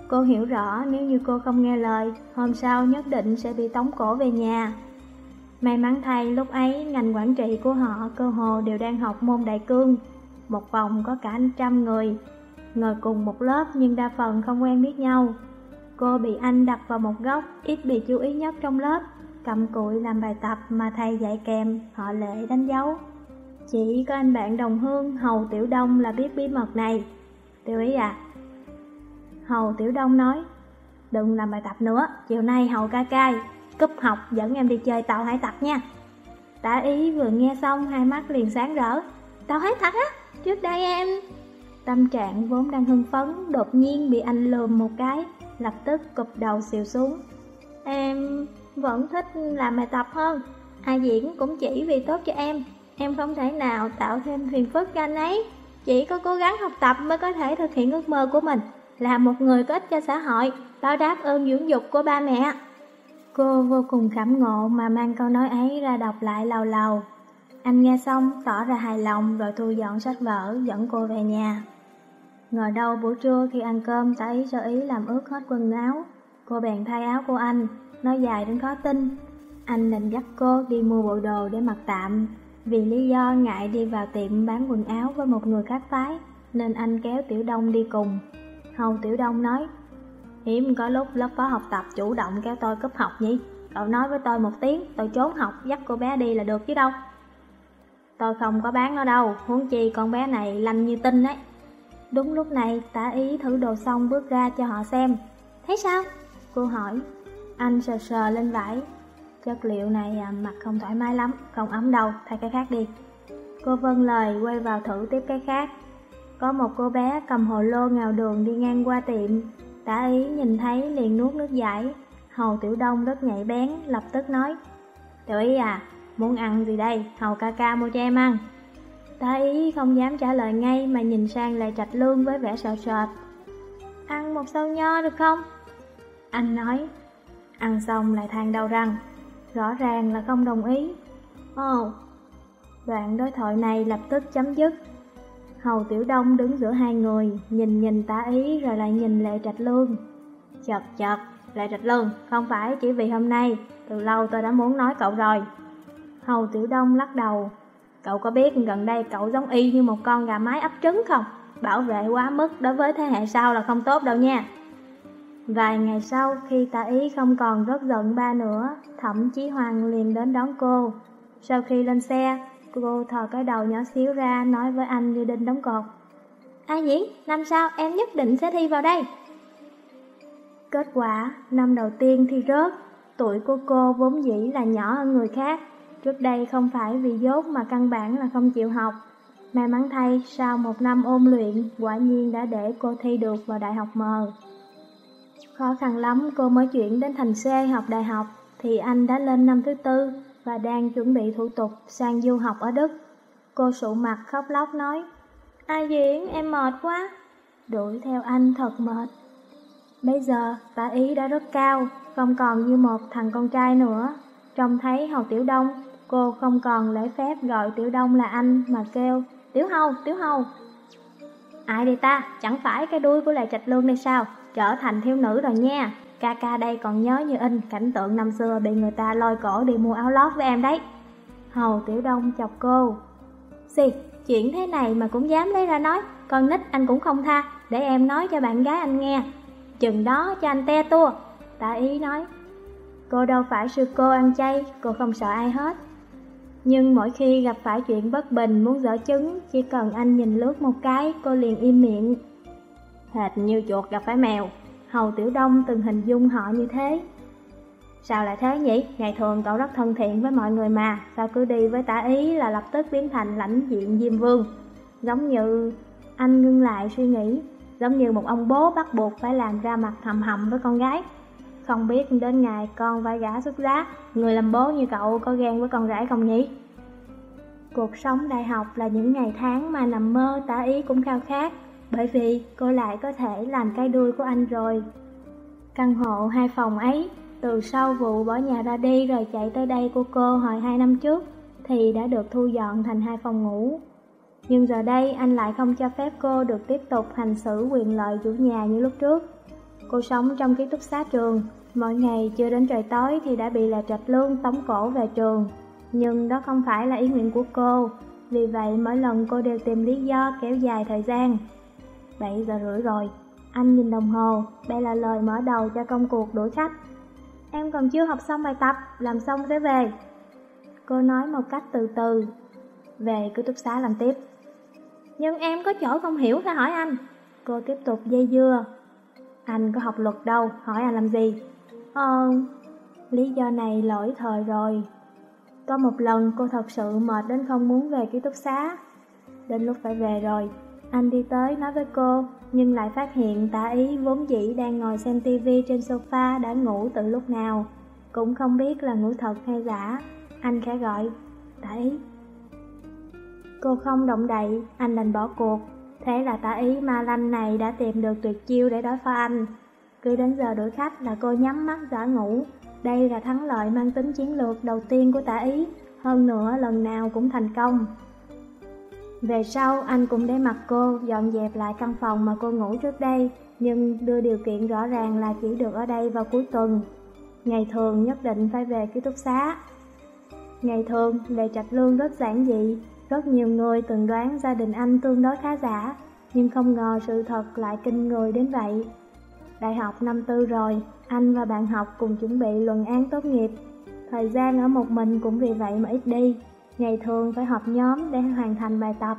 Cô hiểu rõ nếu như cô không nghe lời, hôm sau nhất định sẽ bị tống cổ về nhà. May mắn thay lúc ấy ngành quản trị của họ cơ hồ đều đang học môn đại cương. Một phòng có cả trăm người, ngồi cùng một lớp nhưng đa phần không quen biết nhau. Cô bị anh đặt vào một góc, ít bị chú ý nhất trong lớp, cầm cụi làm bài tập mà thầy dạy kèm, họ lệ đánh dấu. Chỉ có anh bạn đồng hương Hầu Tiểu Đông là biết bí mật này. Tiểu ý à Hầu Tiểu Đông nói, Đừng làm bài tập nữa, Chiều nay Hầu ca cai Cúp học, dẫn em đi chơi tàu hải tặc nha. Tả ý vừa nghe xong, Hai mắt liền sáng rỡ. Tàu hải tặc á? Trước đây em Tâm trạng vốn đang hưng phấn, Đột nhiên bị anh lườm một cái, Lập tức cụp đầu xìu xuống. Em vẫn thích làm bài tập hơn, Ai diễn cũng chỉ vì tốt cho em. Em không thể nào tạo thêm phiền phức cho anh ấy. Chỉ có cố gắng học tập mới có thể thực hiện ước mơ của mình Là một người có ích cho xã hội Báo đáp ơn dưỡng dục của ba mẹ. Cô vô cùng cảm ngộ mà mang câu nói ấy ra đọc lại lầu lầu. Anh nghe xong tỏ ra hài lòng rồi thu dọn sách vở dẫn cô về nhà. Ngờ đâu buổi trưa khi ăn cơm tả ý sơ ý làm ướt hết quần áo. Cô bèn thay áo của anh, nó dài đến khó tin. Anh định dắt cô đi mua bộ đồ để mặc tạm vì lý do ngại đi vào tiệm bán quần áo với một người khác phái, nên anh kéo Tiểu Đông đi cùng. Hầu Tiểu Đông nói, hiếm có lúc lớp phó học tập chủ động kéo tôi cúp học nhỉ? Cậu nói với tôi một tiếng, tôi trốn học dắt cô bé đi là được chứ đâu. Tôi không có bán nó đâu, huống chi con bé này lanh như tinh ấy. Đúng lúc này, tả ý thử đồ xong bước ra cho họ xem. Thấy sao? Cô hỏi. Anh sờ sờ lên vải. Chất liệu này à, mặc không thoải mái lắm, không ấm đâu, thay cái khác đi. Cô vâng lời quay vào thử tiếp cái khác. Có một cô bé cầm hồ lô ngào đường đi ngang qua tiệm. Tả ý nhìn thấy liền nuốt nước giải. Hầu Tiểu Đông rất nhạy bén, lập tức nói. Tiểu ý à, muốn ăn gì đây, hầu ca ca mua cho em ăn. Tả ý không dám trả lời ngay mà nhìn sang lại trạch lương với vẻ sợ sệt. Ăn một sâu nho được không? Anh nói, ăn xong lại than đau răng, rõ ràng là không đồng ý. Ồ, đoạn đối thoại này lập tức chấm dứt. Hầu Tiểu Đông đứng giữa hai người, nhìn nhìn tả ý rồi lại nhìn Lệ Trạch Lương. Chật chật, Lệ Trạch Lương, không phải chỉ vì hôm nay, từ lâu tôi đã muốn nói cậu rồi. Hầu Tiểu Đông lắc đầu, cậu có biết gần đây cậu giống y như một con gà mái ấp trứng không? Bảo vệ quá mức đối với thế hệ sau là không tốt đâu nha. Vài ngày sau, khi tạ ý không còn rất giận ba nữa, thậm chí Hoàng liền đến đón cô. Sau khi lên xe, cô thò cái đầu nhỏ xíu ra nói với anh như đinh đóng cột. A Diễn, năm sau em nhất định sẽ thi vào đây. Kết quả, năm đầu tiên thi rớt, tuổi của cô vốn dĩ là nhỏ hơn người khác. Trước đây không phải vì dốt mà căn bản là không chịu học. May mắn thay, sau một năm ôn luyện, quả nhiên đã để cô thi được vào đại học mờ. Khó khăn lắm cô mới chuyển đến thành C học đại học, thì anh đã lên năm thứ tư và đang chuẩn bị thủ tục sang du học ở Đức. Cô sụ mặt khóc lóc nói, A Diễn, em mệt quá. Đuổi theo anh thật mệt. Bây giờ, bà ý đã rất cao, không còn như một thằng con trai nữa. Trông thấy Hầu Tiểu Đông, cô không còn lễ phép gọi Tiểu Đông là anh mà kêu Tiểu Hầu, Tiểu Hầu. Ai đây ta, chẳng phải cái đuôi của Lệ Trạch Lương này sao, trở thành thiếu nữ rồi nha. Ca ca đây còn nhớ như in cảnh tượng năm xưa bị người ta lôi cổ đi mua áo lót với em đấy. Hầu Tiểu Đông chọc cô. Xì, chuyện thế này mà cũng dám lấy ra nói, con nít anh cũng không tha, để em nói cho bạn gái anh nghe. Chừng đó cho anh te tua. Tạ ý nói. Cô đâu phải sư cô ăn chay, cô không sợ ai hết. Nhưng mỗi khi gặp phải chuyện bất bình muốn dở chứng, chỉ cần anh nhìn lướt một cái, cô liền im miệng. Hệt như chuột gặp phải mèo, Hầu Tiểu Đông từng hình dung họ như thế. Sao lại thế nhỉ? Ngày thường cậu rất thân thiện với mọi người mà, sao cứ đi với tả ý là lập tức biến thành lãnh diện Diêm Vương? Giống như... Anh ngưng lại suy nghĩ, giống như một ông bố bắt buộc phải làm ra mặt hầm hầm với con gái. Không biết đến ngày con vai gã xuất giá, người làm bố như cậu có ghen với con rể không nhỉ? Cuộc sống đại học là những ngày tháng mà nằm mơ tả ý cũng khao khát, bởi vì cô lại có thể làm cái đuôi của anh rồi. Căn hộ hai phòng ấy, từ sau vụ bỏ nhà ra đi rồi chạy tới đây của cô hồi hai năm trước, thì đã được thu dọn thành hai phòng ngủ. Nhưng giờ đây anh lại không cho phép cô được tiếp tục hành xử quyền lợi chủ nhà như lúc trước. Cô sống trong ký túc xá trường, mỗi ngày chưa đến trời tối thì đã bị là trạch lương tống cổ về trường. Nhưng đó không phải là ý nguyện của cô, vì vậy mỗi lần cô đều tìm lý do kéo dài thời gian. 7 giờ rưỡi rồi, anh nhìn đồng hồ, đây là lời mở đầu cho công cuộc đuổi khách. Em còn chưa học xong bài tập, làm xong sẽ về. Cô nói một cách từ từ, về ký túc xá làm tiếp. Nhưng em có chỗ không hiểu phải hỏi anh. Cô tiếp tục dây dưa. Anh có học luật đâu, hỏi anh làm gì? Ờ, lý do này lỗi thời rồi. Có một lần cô thật sự mệt đến không muốn về ký túc xá. Đến lúc phải về rồi, anh đi tới nói với cô, nhưng lại phát hiện tả ý vốn dĩ đang ngồi xem tivi trên sofa đã ngủ từ lúc nào. Cũng không biết là ngủ thật hay giả. Anh khẽ gọi, tả ý. Cô không động đậy, anh đành bỏ cuộc. Thế là tả ý ma lanh này đã tìm được tuyệt chiêu để đối phó anh. Cứ đến giờ đổi khách là cô nhắm mắt giả ngủ. Đây là thắng lợi mang tính chiến lược đầu tiên của tả ý. Hơn nữa lần nào cũng thành công. Về sau, anh cũng để mặt cô dọn dẹp lại căn phòng mà cô ngủ trước đây, nhưng đưa điều kiện rõ ràng là chỉ được ở đây vào cuối tuần. Ngày thường nhất định phải về ký túc xá. Ngày thường, Lệ Trạch Lương rất giản dị, rất nhiều người từng đoán gia đình anh tương đối khá giả, nhưng không ngờ sự thật lại kinh người đến vậy. Đại học năm tư rồi, anh và bạn học cùng chuẩn bị luận án tốt nghiệp. Thời gian ở một mình cũng vì vậy mà ít đi ngày thường phải họp nhóm để hoàn thành bài tập.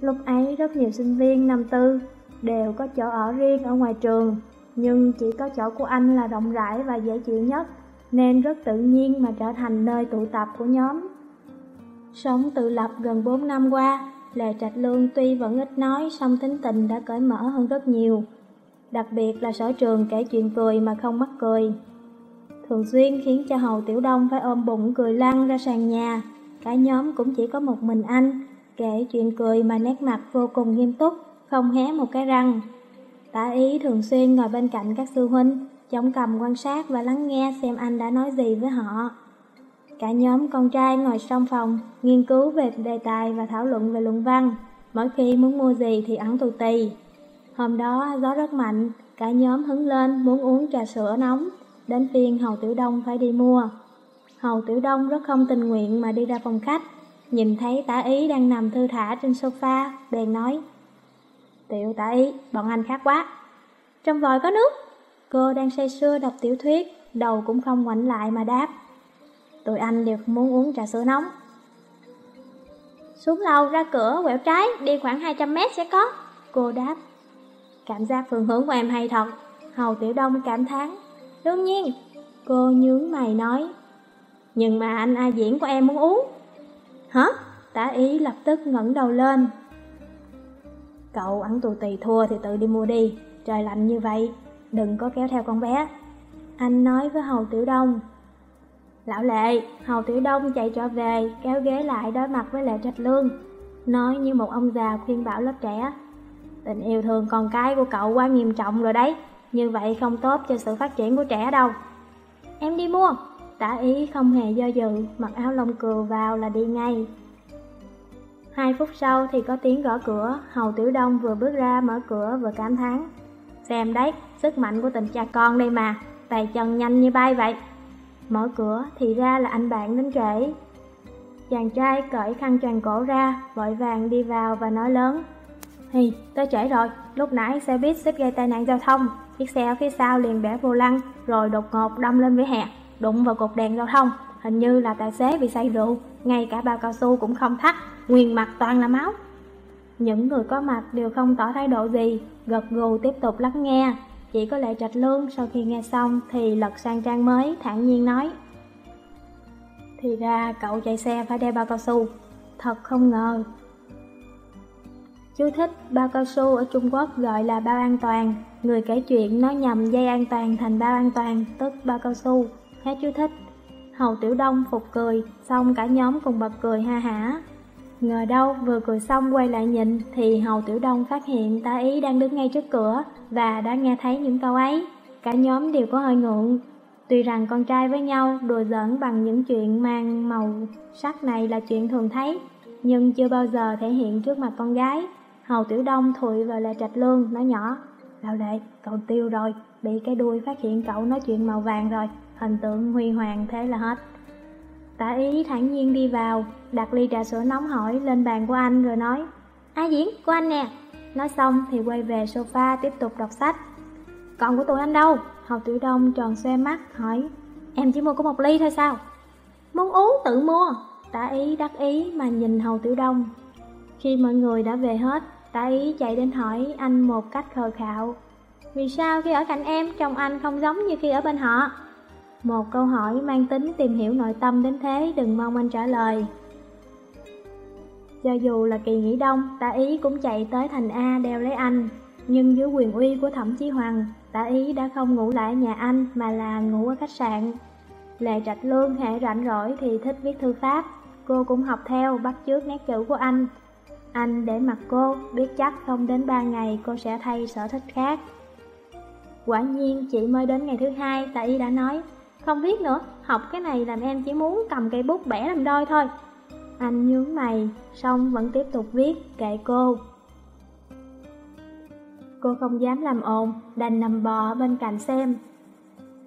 Lúc ấy rất nhiều sinh viên năm tư đều có chỗ ở riêng ở ngoài trường, nhưng chỉ có chỗ của anh là rộng rãi và dễ chịu nhất, nên rất tự nhiên mà trở thành nơi tụ tập của nhóm. Sống tự lập gần 4 năm qua, Lệ Trạch Lương tuy vẫn ít nói, song tính tình đã cởi mở hơn rất nhiều. Đặc biệt là sở trường kể chuyện cười mà không mắc cười. Thường xuyên khiến cho Hầu Tiểu Đông phải ôm bụng cười lăn ra sàn nhà. Cả nhóm cũng chỉ có một mình anh, kể chuyện cười mà nét mặt vô cùng nghiêm túc, không hé một cái răng. Tả ý thường xuyên ngồi bên cạnh các sư huynh, chống cầm quan sát và lắng nghe xem anh đã nói gì với họ. Cả nhóm con trai ngồi trong phòng, nghiên cứu về đề tài và thảo luận về luận văn. Mỗi khi muốn mua gì thì ẩn tù tì. Hôm đó gió rất mạnh, cả nhóm hứng lên muốn uống trà sữa nóng. Đến phiên Hầu Tiểu Đông phải đi mua. Hầu Tiểu Đông rất không tình nguyện mà đi ra phòng khách. Nhìn thấy tả ý đang nằm thư thả trên sofa, bèn nói Tiểu tả ý, bọn anh khác quá Trong vòi có nước Cô đang say sưa đọc tiểu thuyết Đầu cũng không ngoảnh lại mà đáp Tụi anh đều muốn uống trà sữa nóng Xuống lầu ra cửa quẹo trái Đi khoảng 200 mét sẽ có Cô đáp Cảm giác phương hướng của em hay thật Hầu Tiểu Đông cảm thán Đương nhiên Cô nhướng mày nói. Nhưng mà anh A Diễn của em muốn uống. Hả? Tả ý lập tức ngẩng đầu lên. Cậu ăn tù tì thua thì tự đi mua đi. Trời lạnh như vậy Đừng có kéo theo con bé. Anh nói với Hầu Tiểu Đông. Lão Lệ, Hầu Tiểu Đông chạy trở về Kéo ghế lại đối mặt với Lệ Trạch Lương. Nói như một ông già khuyên bảo lớp trẻ. Tình yêu thương con cái của cậu quá nghiêm trọng rồi đấy. Như vậy không tốt cho sự phát triển của trẻ đâu. Em đi mua. Tả ý không hề do dự Mặc áo lông cừu vào là đi ngay. Hai phút sau thì có tiếng gõ cửa Hầu Tiểu Đông vừa bước ra mở cửa vừa cảm thán. Xem đấy, sức mạnh của tình cha con đây mà Tay chân nhanh như bay vậy. Mở cửa thì ra là anh bạn đến trễ. Chàng trai cởi khăn choàng cổ ra Vội vàng đi vào và nói lớn. Hì, tới trễ rồi Lúc nãy xe buýt xếp gây tai nạn giao thông. Chiếc xe ở phía sau liền bẻ vô lăng, Rồi đột ngột đâm lên vỉa hè, Đụng vào cột đèn giao thông. Hình như là tài xế bị say rượu, Ngay cả bao cao su cũng không thắt, Nguyên mặt toàn là máu. Những người có mặt đều không tỏ thái độ gì, Gật gù tiếp tục lắng nghe. Chỉ có lệ trạch lương sau khi nghe xong Thì lật sang trang mới, thản nhiên nói, Thì ra cậu chạy xe phải đeo bao cao su. Thật không ngờ, Chú thích bao cao su ở Trung Quốc gọi là bao an toàn. Người kể chuyện nói nhầm dây an toàn thành bao an toàn, Tức bao cao su. Hết chú thích. Hầu Tiểu Đông phục cười, Xong cả nhóm cùng bật cười ha hả. Ngờ đâu, vừa cười xong quay lại nhìn, Thì Hầu Tiểu Đông phát hiện tá ý đang đứng ngay trước cửa Và đã nghe thấy những câu ấy. Cả nhóm đều có hơi ngượng. Tuy rằng con trai với nhau đùa giỡn bằng những chuyện mang màu sắc này là chuyện thường thấy, Nhưng chưa bao giờ thể hiện trước mặt con gái. Hầu Tiểu Đông thụi vào là trạch lương, nói nhỏ. Lão đệ cậu tiêu rồi. Bị cái đuôi phát hiện cậu nói chuyện màu vàng rồi. Hình tượng huy hoàng thế là hết. Tả ý thản nhiên đi vào. Đặt ly trà sữa nóng hỏi lên bàn của anh rồi nói Ai diễn? Của anh nè. Nói xong thì quay về sofa tiếp tục đọc sách. Còn của tụi anh đâu? Hầu Tiểu Đông tròn xoe mắt hỏi, Em chỉ mua có một ly thôi sao? Muốn uống tự mua. Tả ý đắc ý mà nhìn Hầu Tiểu Đông. Khi mọi người đã về hết Tả ý chạy đến hỏi anh một cách khờ khạo. Vì sao khi ở cạnh em chồng anh không giống như khi ở bên họ? Một câu hỏi mang tính tìm hiểu nội tâm đến thế đừng mong anh trả lời. Cho dù là kỳ nghỉ đông, tả ý cũng chạy tới thành A đeo lấy anh. Nhưng dưới quyền uy của thẩm chí hoàng, Tạ ý đã không ngủ lại nhà anh mà là ngủ ở khách sạn. Lệ Trạch Lương hệ rảnh rỗi thì thích viết thư pháp. Cô cũng học theo bắt chước nét chữ của anh. Anh để mặt cô, biết chắc không đến ba ngày cô sẽ thay sở thích khác Quả nhiên chị mới đến ngày thứ hai, tạ y đã nói không viết nữa, học cái này làm em chỉ muốn cầm cây bút bẻ làm đôi thôi. Anh nhướng mày, xong vẫn tiếp tục viết, kệ cô. Cô không dám làm ồn, đành nằm bò bên cạnh xem.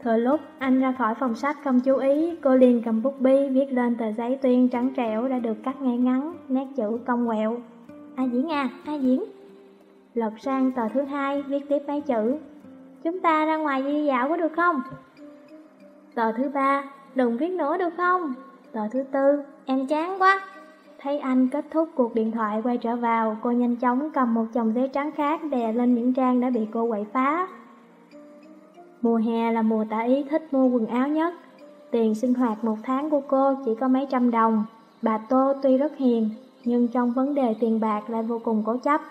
Thừa lúc anh ra khỏi phòng sách không chú ý, cô liền cầm bút bi viết lên tờ giấy tuyên trắng trẻo đã được cắt ngay ngắn, nét chữ cong quẹo. Ai diễn à, ai diễn? Lật sang tờ thứ hai, viết tiếp mấy chữ. Chúng ta ra ngoài đi dạo có được không? Tờ thứ ba, đừng viết nữa được không? Tờ thứ tư, em chán quá. Thấy anh kết thúc cuộc điện thoại quay trở vào, cô nhanh chóng cầm một chồng giấy trắng khác đè lên những trang đã bị cô quậy phá. Mùa hè là mùa tả ý thích mua quần áo nhất. Tiền sinh hoạt một tháng của cô chỉ có mấy trăm đồng. Bà Tô tuy rất hiền, nhưng trong vấn đề tiền bạc lại vô cùng cố chấp.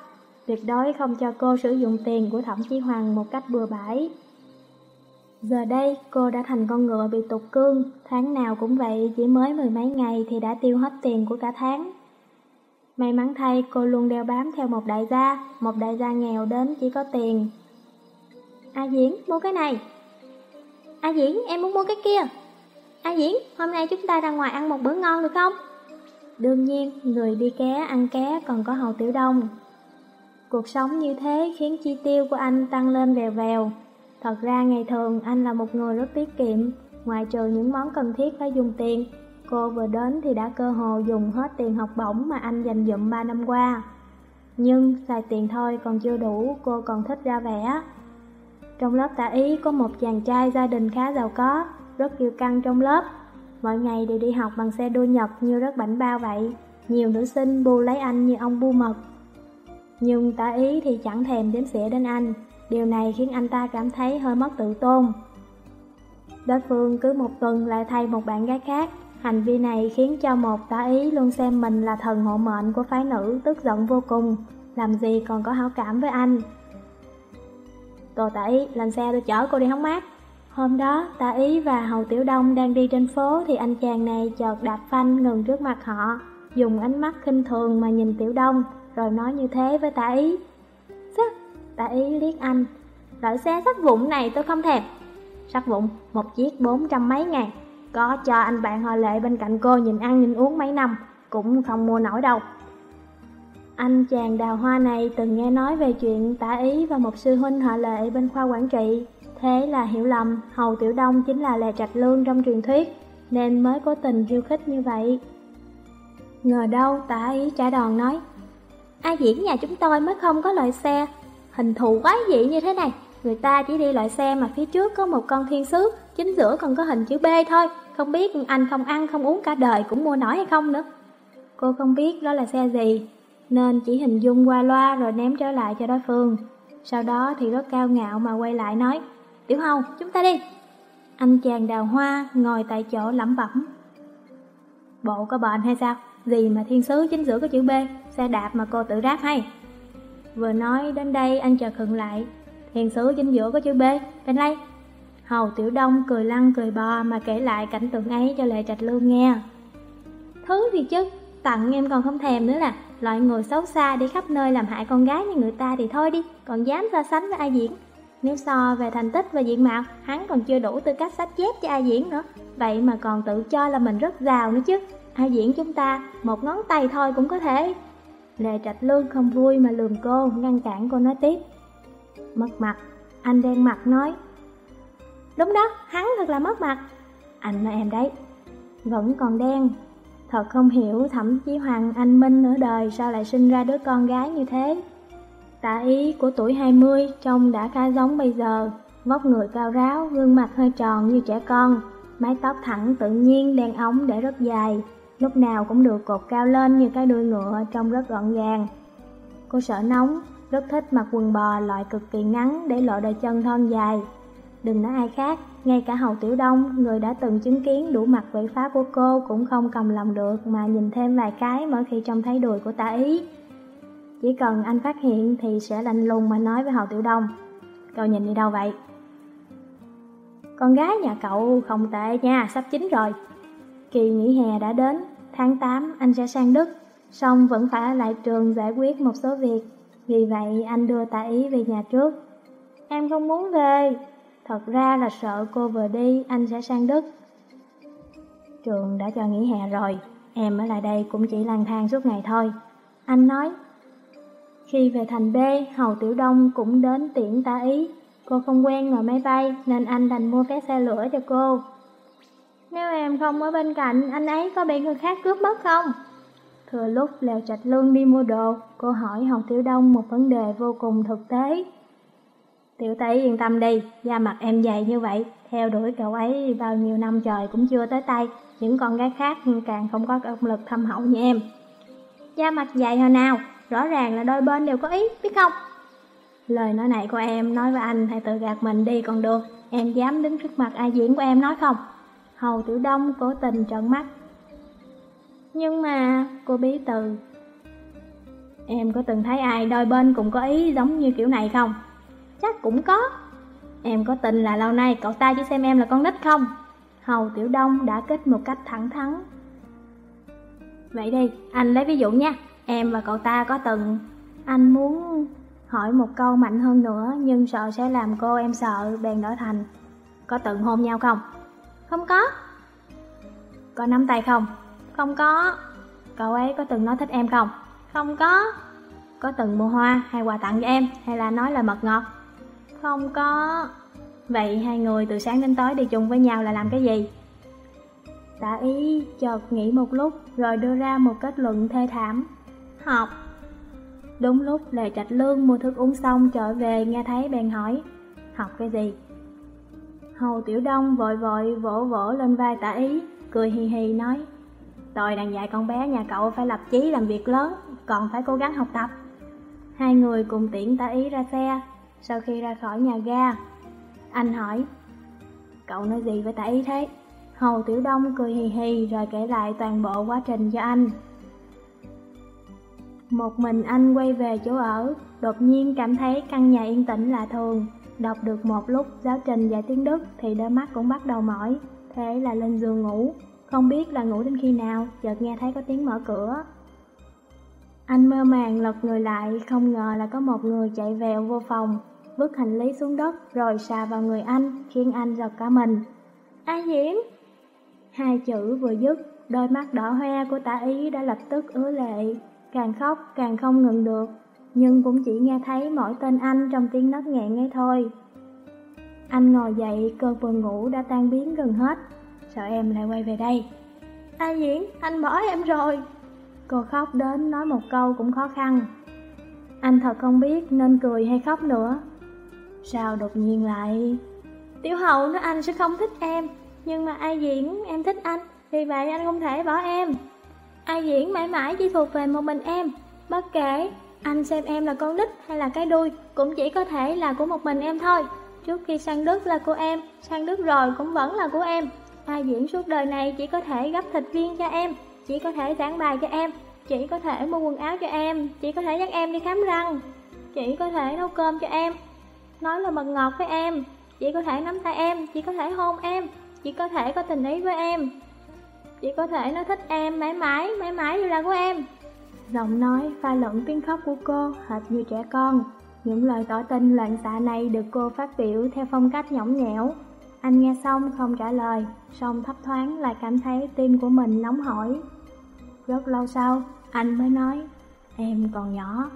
Tuyệt đối không cho cô sử dụng tiền của Thẩm Chí Hoàng một cách bừa bãi. Giờ đây, cô đã thành con ngựa bị tục cương, tháng nào cũng vậy, chỉ mới mười mấy ngày thì đã tiêu hết tiền của cả tháng. May mắn thay, cô luôn đeo bám theo một đại gia, một đại gia nghèo đến chỉ có tiền. A Diễn, mua cái này. A Diễn, em muốn mua cái kia. A Diễn, hôm nay chúng ta ra ngoài ăn một bữa ngon được không? Đương nhiên, người đi ké ăn ké còn có Hầu Tiểu Đông. Cuộc sống như thế khiến chi tiêu của anh tăng lên vèo vèo. Thật ra ngày thường anh là một người rất tiết kiệm, ngoài trừ những món cần thiết phải dùng tiền. Cô vừa đến thì đã cơ hồ dùng hết tiền học bổng mà anh dành dụm 3 năm qua. Nhưng xài tiền thôi còn chưa đủ, cô còn thích ra vẻ. Trong lớp tả ý có một chàng trai gia đình khá giàu có, rất kiêu căng trong lớp. Mỗi ngày đều đi học bằng xe đua nhật như rất bảnh bao vậy. Nhiều nữ sinh bu lấy anh như ông bu mật. Nhưng tả ý thì chẳng thèm đếm xỉa đến anh. Điều này khiến anh ta cảm thấy hơi mất tự tôn. Đối phương cứ một tuần lại thay một bạn gái khác. Hành vi này khiến cho một tả ý luôn xem mình là thần hộ mệnh của phái nữ tức giận vô cùng. Làm gì còn có hảo cảm với anh. Tô tả ý, lên xe tôi chở cô đi hóng mát. Hôm đó, Tạ Ý và Hầu Tiểu Đông đang đi trên phố thì anh chàng này chợt đạp phanh ngừng trước mặt họ, dùng ánh mắt khinh thường mà nhìn Tiểu Đông, rồi nói như thế với Tạ Ý. Sắc, Tạ Ý liếc anh, loại xe sắt vụn này tôi không thèm. Sắt vụn, một chiếc bốn trăm mấy ngàn, có cho anh bạn họ lệ bên cạnh cô nhìn ăn nhìn uống mấy năm, cũng không mua nổi đâu. Anh chàng đào hoa này từng nghe nói về chuyện Tạ Ý và một sư huynh họ lệ bên khoa quản trị, Thế là hiểu lầm, Hầu Tiểu Đông chính là Lệ Trạch Lương trong truyền thuyết, nên mới cố tình khiêu khích như vậy. Ngờ đâu tả ý trả đòn nói, ai diễn nhà chúng tôi mới không có loại xe, hình thù quái dị như thế này. Người ta chỉ đi loại xe mà phía trước có một con thiên sứ, chính giữa còn có hình chữ B thôi, không biết anh không ăn không uống cả đời cũng mua nổi hay không nữa. Cô không biết đó là xe gì, nên chỉ hình dung qua loa rồi ném trở lại cho đối phương. Sau đó thì rất cao ngạo mà quay lại nói, Tiểu Hầu, chúng ta đi. Anh chàng đào hoa ngồi tại chỗ lẩm bẩm. Bộ có bệnh hay sao? Gì mà thiên sứ chính giữa có chữ B, xe đạp mà cô tự ráp hay? Vừa nói đến đây anh chợt khựng lại. Thiên sứ chính giữa có chữ B, bên đây. Hầu Tiểu Đông cười lăn cười bò mà kể lại cảnh tượng ấy cho Lệ Trạch Lương nghe. Thứ thì chứ, tặng em còn không thèm nữa là loại người xấu xa đi khắp nơi làm hại con gái như người ta thì thôi đi, còn dám so sánh với ai diễn. Nếu so về thành tích và diện mạo, hắn còn chưa đủ tư cách sách chép cho ai diễn nữa. Vậy mà còn tự cho là mình rất giàu nữa chứ. Ai diễn chúng ta, một ngón tay thôi cũng có thể. Lệ Trạch Lương không vui mà lườm cô, ngăn cản cô nói tiếp. Mất mặt, anh đen mặt nói. Đúng đó, hắn thật là mất mặt. Anh nói em đấy, vẫn còn đen. Thật không hiểu thậm chí Hoàng Anh Minh nửa đời sao lại sinh ra đứa con gái như thế. Tả ý của tuổi 20 trông đã khá giống bây giờ, vóc người cao ráo, gương mặt hơi tròn như trẻ con, mái tóc thẳng tự nhiên đen ống để rất dài, lúc nào cũng được cột cao lên như cái đuôi ngựa trông rất gọn gàng. Cô sợ nóng, rất thích mặc quần bò loại cực kỳ ngắn để lộ đôi chân thon dài. Đừng nói ai khác, ngay cả Hầu Tiểu Đông, người đã từng chứng kiến đủ mặt quậy phá của cô cũng không cầm lòng được mà nhìn thêm vài cái mỗi khi trông thấy đùi của Tạ ý. Chỉ cần anh phát hiện thì sẽ lạnh lùng mà nói với Hầu Tiểu Đông. Cậu nhìn đi đâu vậy? Con gái nhà cậu không tệ nha, sắp chín rồi. Kỳ nghỉ hè đã đến, tháng 8 anh sẽ sang Đức Xong vẫn phải ở lại trường giải quyết một số việc. Vì vậy anh đưa tạ ý về nhà trước. Em không muốn về. Thật ra là sợ cô vừa đi anh sẽ sang Đức. Trường đã cho nghỉ hè rồi Em ở lại đây cũng chỉ lang thang suốt ngày thôi. Anh nói khi về thành B, Hầu Tiểu Đông cũng đến tiễn tá ý. Cô không quen ngồi máy bay nên anh đành mua vé xe lửa cho cô. Nếu em không ở bên cạnh, anh ấy có bị người khác cướp mất không? Thừa lúc Lèo Trạch Lương đi mua đồ, cô hỏi Hầu Tiểu Đông một vấn đề vô cùng thực tế. Tiểu Tây yên tâm đi, da mặt em dày như vậy, theo đuổi cậu ấy bao nhiêu năm trời cũng chưa tới tay, những con gái khác càng không có công lực thâm hậu như em. Da mặt dày hồi nào? Rõ ràng là đôi bên đều có ý, biết không? Lời nói này của em nói với anh hay tự gạt mình đi còn được Em dám đứng trước mặt ai diễn của em nói không Hầu Tiểu Đông cố tình trợn mắt Nhưng mà cô bí từ Em có từng thấy ai đôi bên cũng có ý giống như kiểu này không? Chắc cũng có Em có tin là lâu nay cậu ta chỉ xem em là con nít không? Hầu Tiểu Đông đã kết một cách thẳng thắn Vậy đi, anh lấy ví dụ nha Em và cậu ta có từng... Anh muốn hỏi một câu mạnh hơn nữa, Nhưng sợ sẽ làm cô em sợ bèn đổi thành, Có từng hôn nhau không? Không có Có nắm tay không? Không có Cậu ấy có từng nói thích em không? Không có Có từng mua hoa hay quà tặng cho em Hay là nói là mật ngọt? Không có Vậy hai người từ sáng đến tối đi chung với nhau là làm cái gì? Tạ ý chợt nghĩ một lúc rồi đưa ra một kết luận thê thảm. Học. Đúng lúc Lệ Trạch Lương mua thức uống xong trở về nghe thấy bèn hỏi. Học cái gì? Hầu Tiểu Đông vội vội vỗ vỗ lên vai tả ý, cười hì hì nói. Tôi đang dạy con bé nhà cậu phải lập chí làm việc lớn, còn phải cố gắng học tập. Hai người cùng tiễn tả ý ra xe, sau khi ra khỏi nhà ga. Anh hỏi, cậu nói gì với tả ý thế? Hầu Tiểu Đông cười hì hì rồi kể lại toàn bộ quá trình cho anh. Một mình anh quay về chỗ ở, đột nhiên cảm thấy căn nhà yên tĩnh lạ thường. Đọc được một lúc giáo trình dạy tiếng Đức thì đôi mắt cũng bắt đầu mỏi, thế là lên giường ngủ. Không biết là ngủ đến khi nào, chợt nghe thấy có tiếng mở cửa. Anh mơ màng lật người lại, không ngờ là có một người chạy vèo vô phòng, vứt hành lý xuống đất rồi xà vào người anh, khiến anh giật cả mình. A Diễm! Hai chữ vừa dứt, đôi mắt đỏ hoe của tả ý đã lập tức ứa lệ, càng khóc càng không ngừng được, nhưng cũng chỉ nghe thấy mỗi tên anh trong tiếng nấc nghẹn ấy thôi. Anh ngồi dậy, cơn buồn ngủ đã tan biến gần hết, sợ em lại quay về đây. A Diễn, anh bỏ em rồi. Cô khóc đến nói một câu cũng khó khăn. Anh thật không biết nên cười hay khóc nữa. Sao đột nhiên lại... Tiểu hậu nói anh sẽ không thích em, nhưng mà ai diễn em thích anh Vì vậy anh không thể bỏ em Ai diễn mãi mãi chỉ thuộc về một mình em. Bất kể anh xem em là con nít hay là cái đuôi, Cũng chỉ có thể là của một mình em thôi. Trước khi sang Đức là của em, Sang Đức rồi cũng vẫn là của em. Ai diễn suốt đời này chỉ có thể gấp thịt viên cho em, Chỉ có thể giảng bài cho em, Chỉ có thể mua quần áo cho em, Chỉ có thể dắt em đi khám răng, Chỉ có thể nấu cơm cho em, Nói là mật ngọt với em, Chỉ có thể nắm tay em, Chỉ có thể hôn em, chỉ có thể có tình ý với em. Chỉ có thể nó thích em mãi mãi, mãi mãi đều là của em. Giọng nói pha lẫn tiếng khóc của cô hệt như trẻ con. Những lời tỏ tình loạn xạ này được cô phát biểu theo phong cách nhõng nhẽo. Anh nghe xong không trả lời Xong thấp thoáng lại cảm thấy tim của mình nóng hổi. Rất lâu sau, anh mới nói Em còn nhỏ.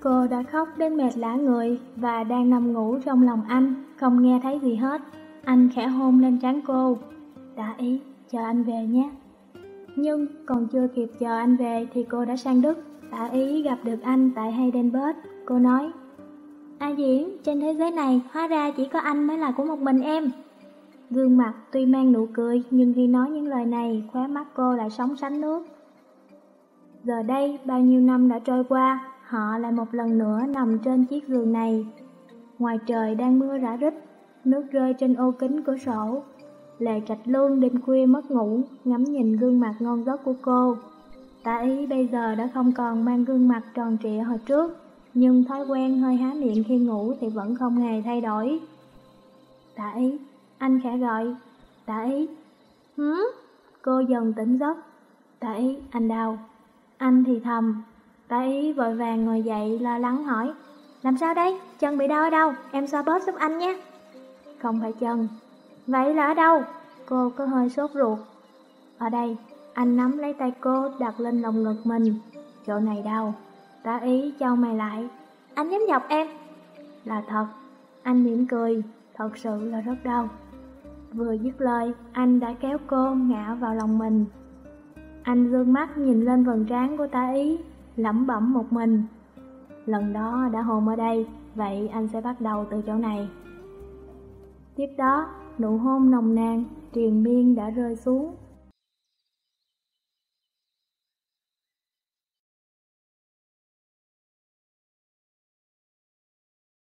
Cô đã khóc đến mệt lã người và đang nằm ngủ trong lòng anh, không nghe thấy gì hết. Anh khẽ hôn lên trán cô. Đã ý, chờ anh về nhé. Nhưng còn chưa kịp chờ anh về thì cô đã sang Đức. Đã ý gặp được anh tại Heidelberg. Cô nói A Diễn, trên thế giới này hóa ra chỉ có anh mới là của một mình em. Gương mặt tuy mang nụ cười Nhưng khi nói những lời này khóe mắt cô lại sóng sánh nước. Giờ đây bao nhiêu năm đã trôi qua Họ lại một lần nữa nằm trên chiếc giường này. Ngoài trời đang mưa rã rít nước rơi trên ô kính cửa sổ. Lệ Trạch Lương đêm khuya mất ngủ, ngắm nhìn gương mặt ngon giấc của cô. Tạ ý bây giờ đã không còn mang gương mặt tròn trịa hồi trước, nhưng thói quen hơi há miệng khi ngủ thì vẫn không hề thay đổi. Tạ ý, anh khẽ gọi, tạ ý. Hứ? Cô dần tỉnh giấc. Tạ ý, anh đau. Anh thì thầm. Tạ ý vội vàng ngồi dậy lo lắng hỏi. Làm sao đây? Chân bị đau ở đâu? Em xoa bóp giúp anh nhé. Không phải chân Vậy là ở đâu? Cô có hơi sốt ruột. Ở đây Anh nắm lấy tay cô đặt lên lòng ngực mình. Chỗ này đau Tá ý cho mày lại. Anh nhắm dọc em. Là thật. Anh mỉm cười. Thật sự là rất đau. Vừa dứt lời Anh đã kéo cô ngã vào lòng mình. Anh dương mắt nhìn lên vầng trán của tá ý Lẩm bẩm một mình. Lần đó đã hôn ở đây Vậy anh sẽ bắt đầu từ chỗ này. Tiếp đó, nụ hôn nồng nàn, triền miên đã rơi xuống.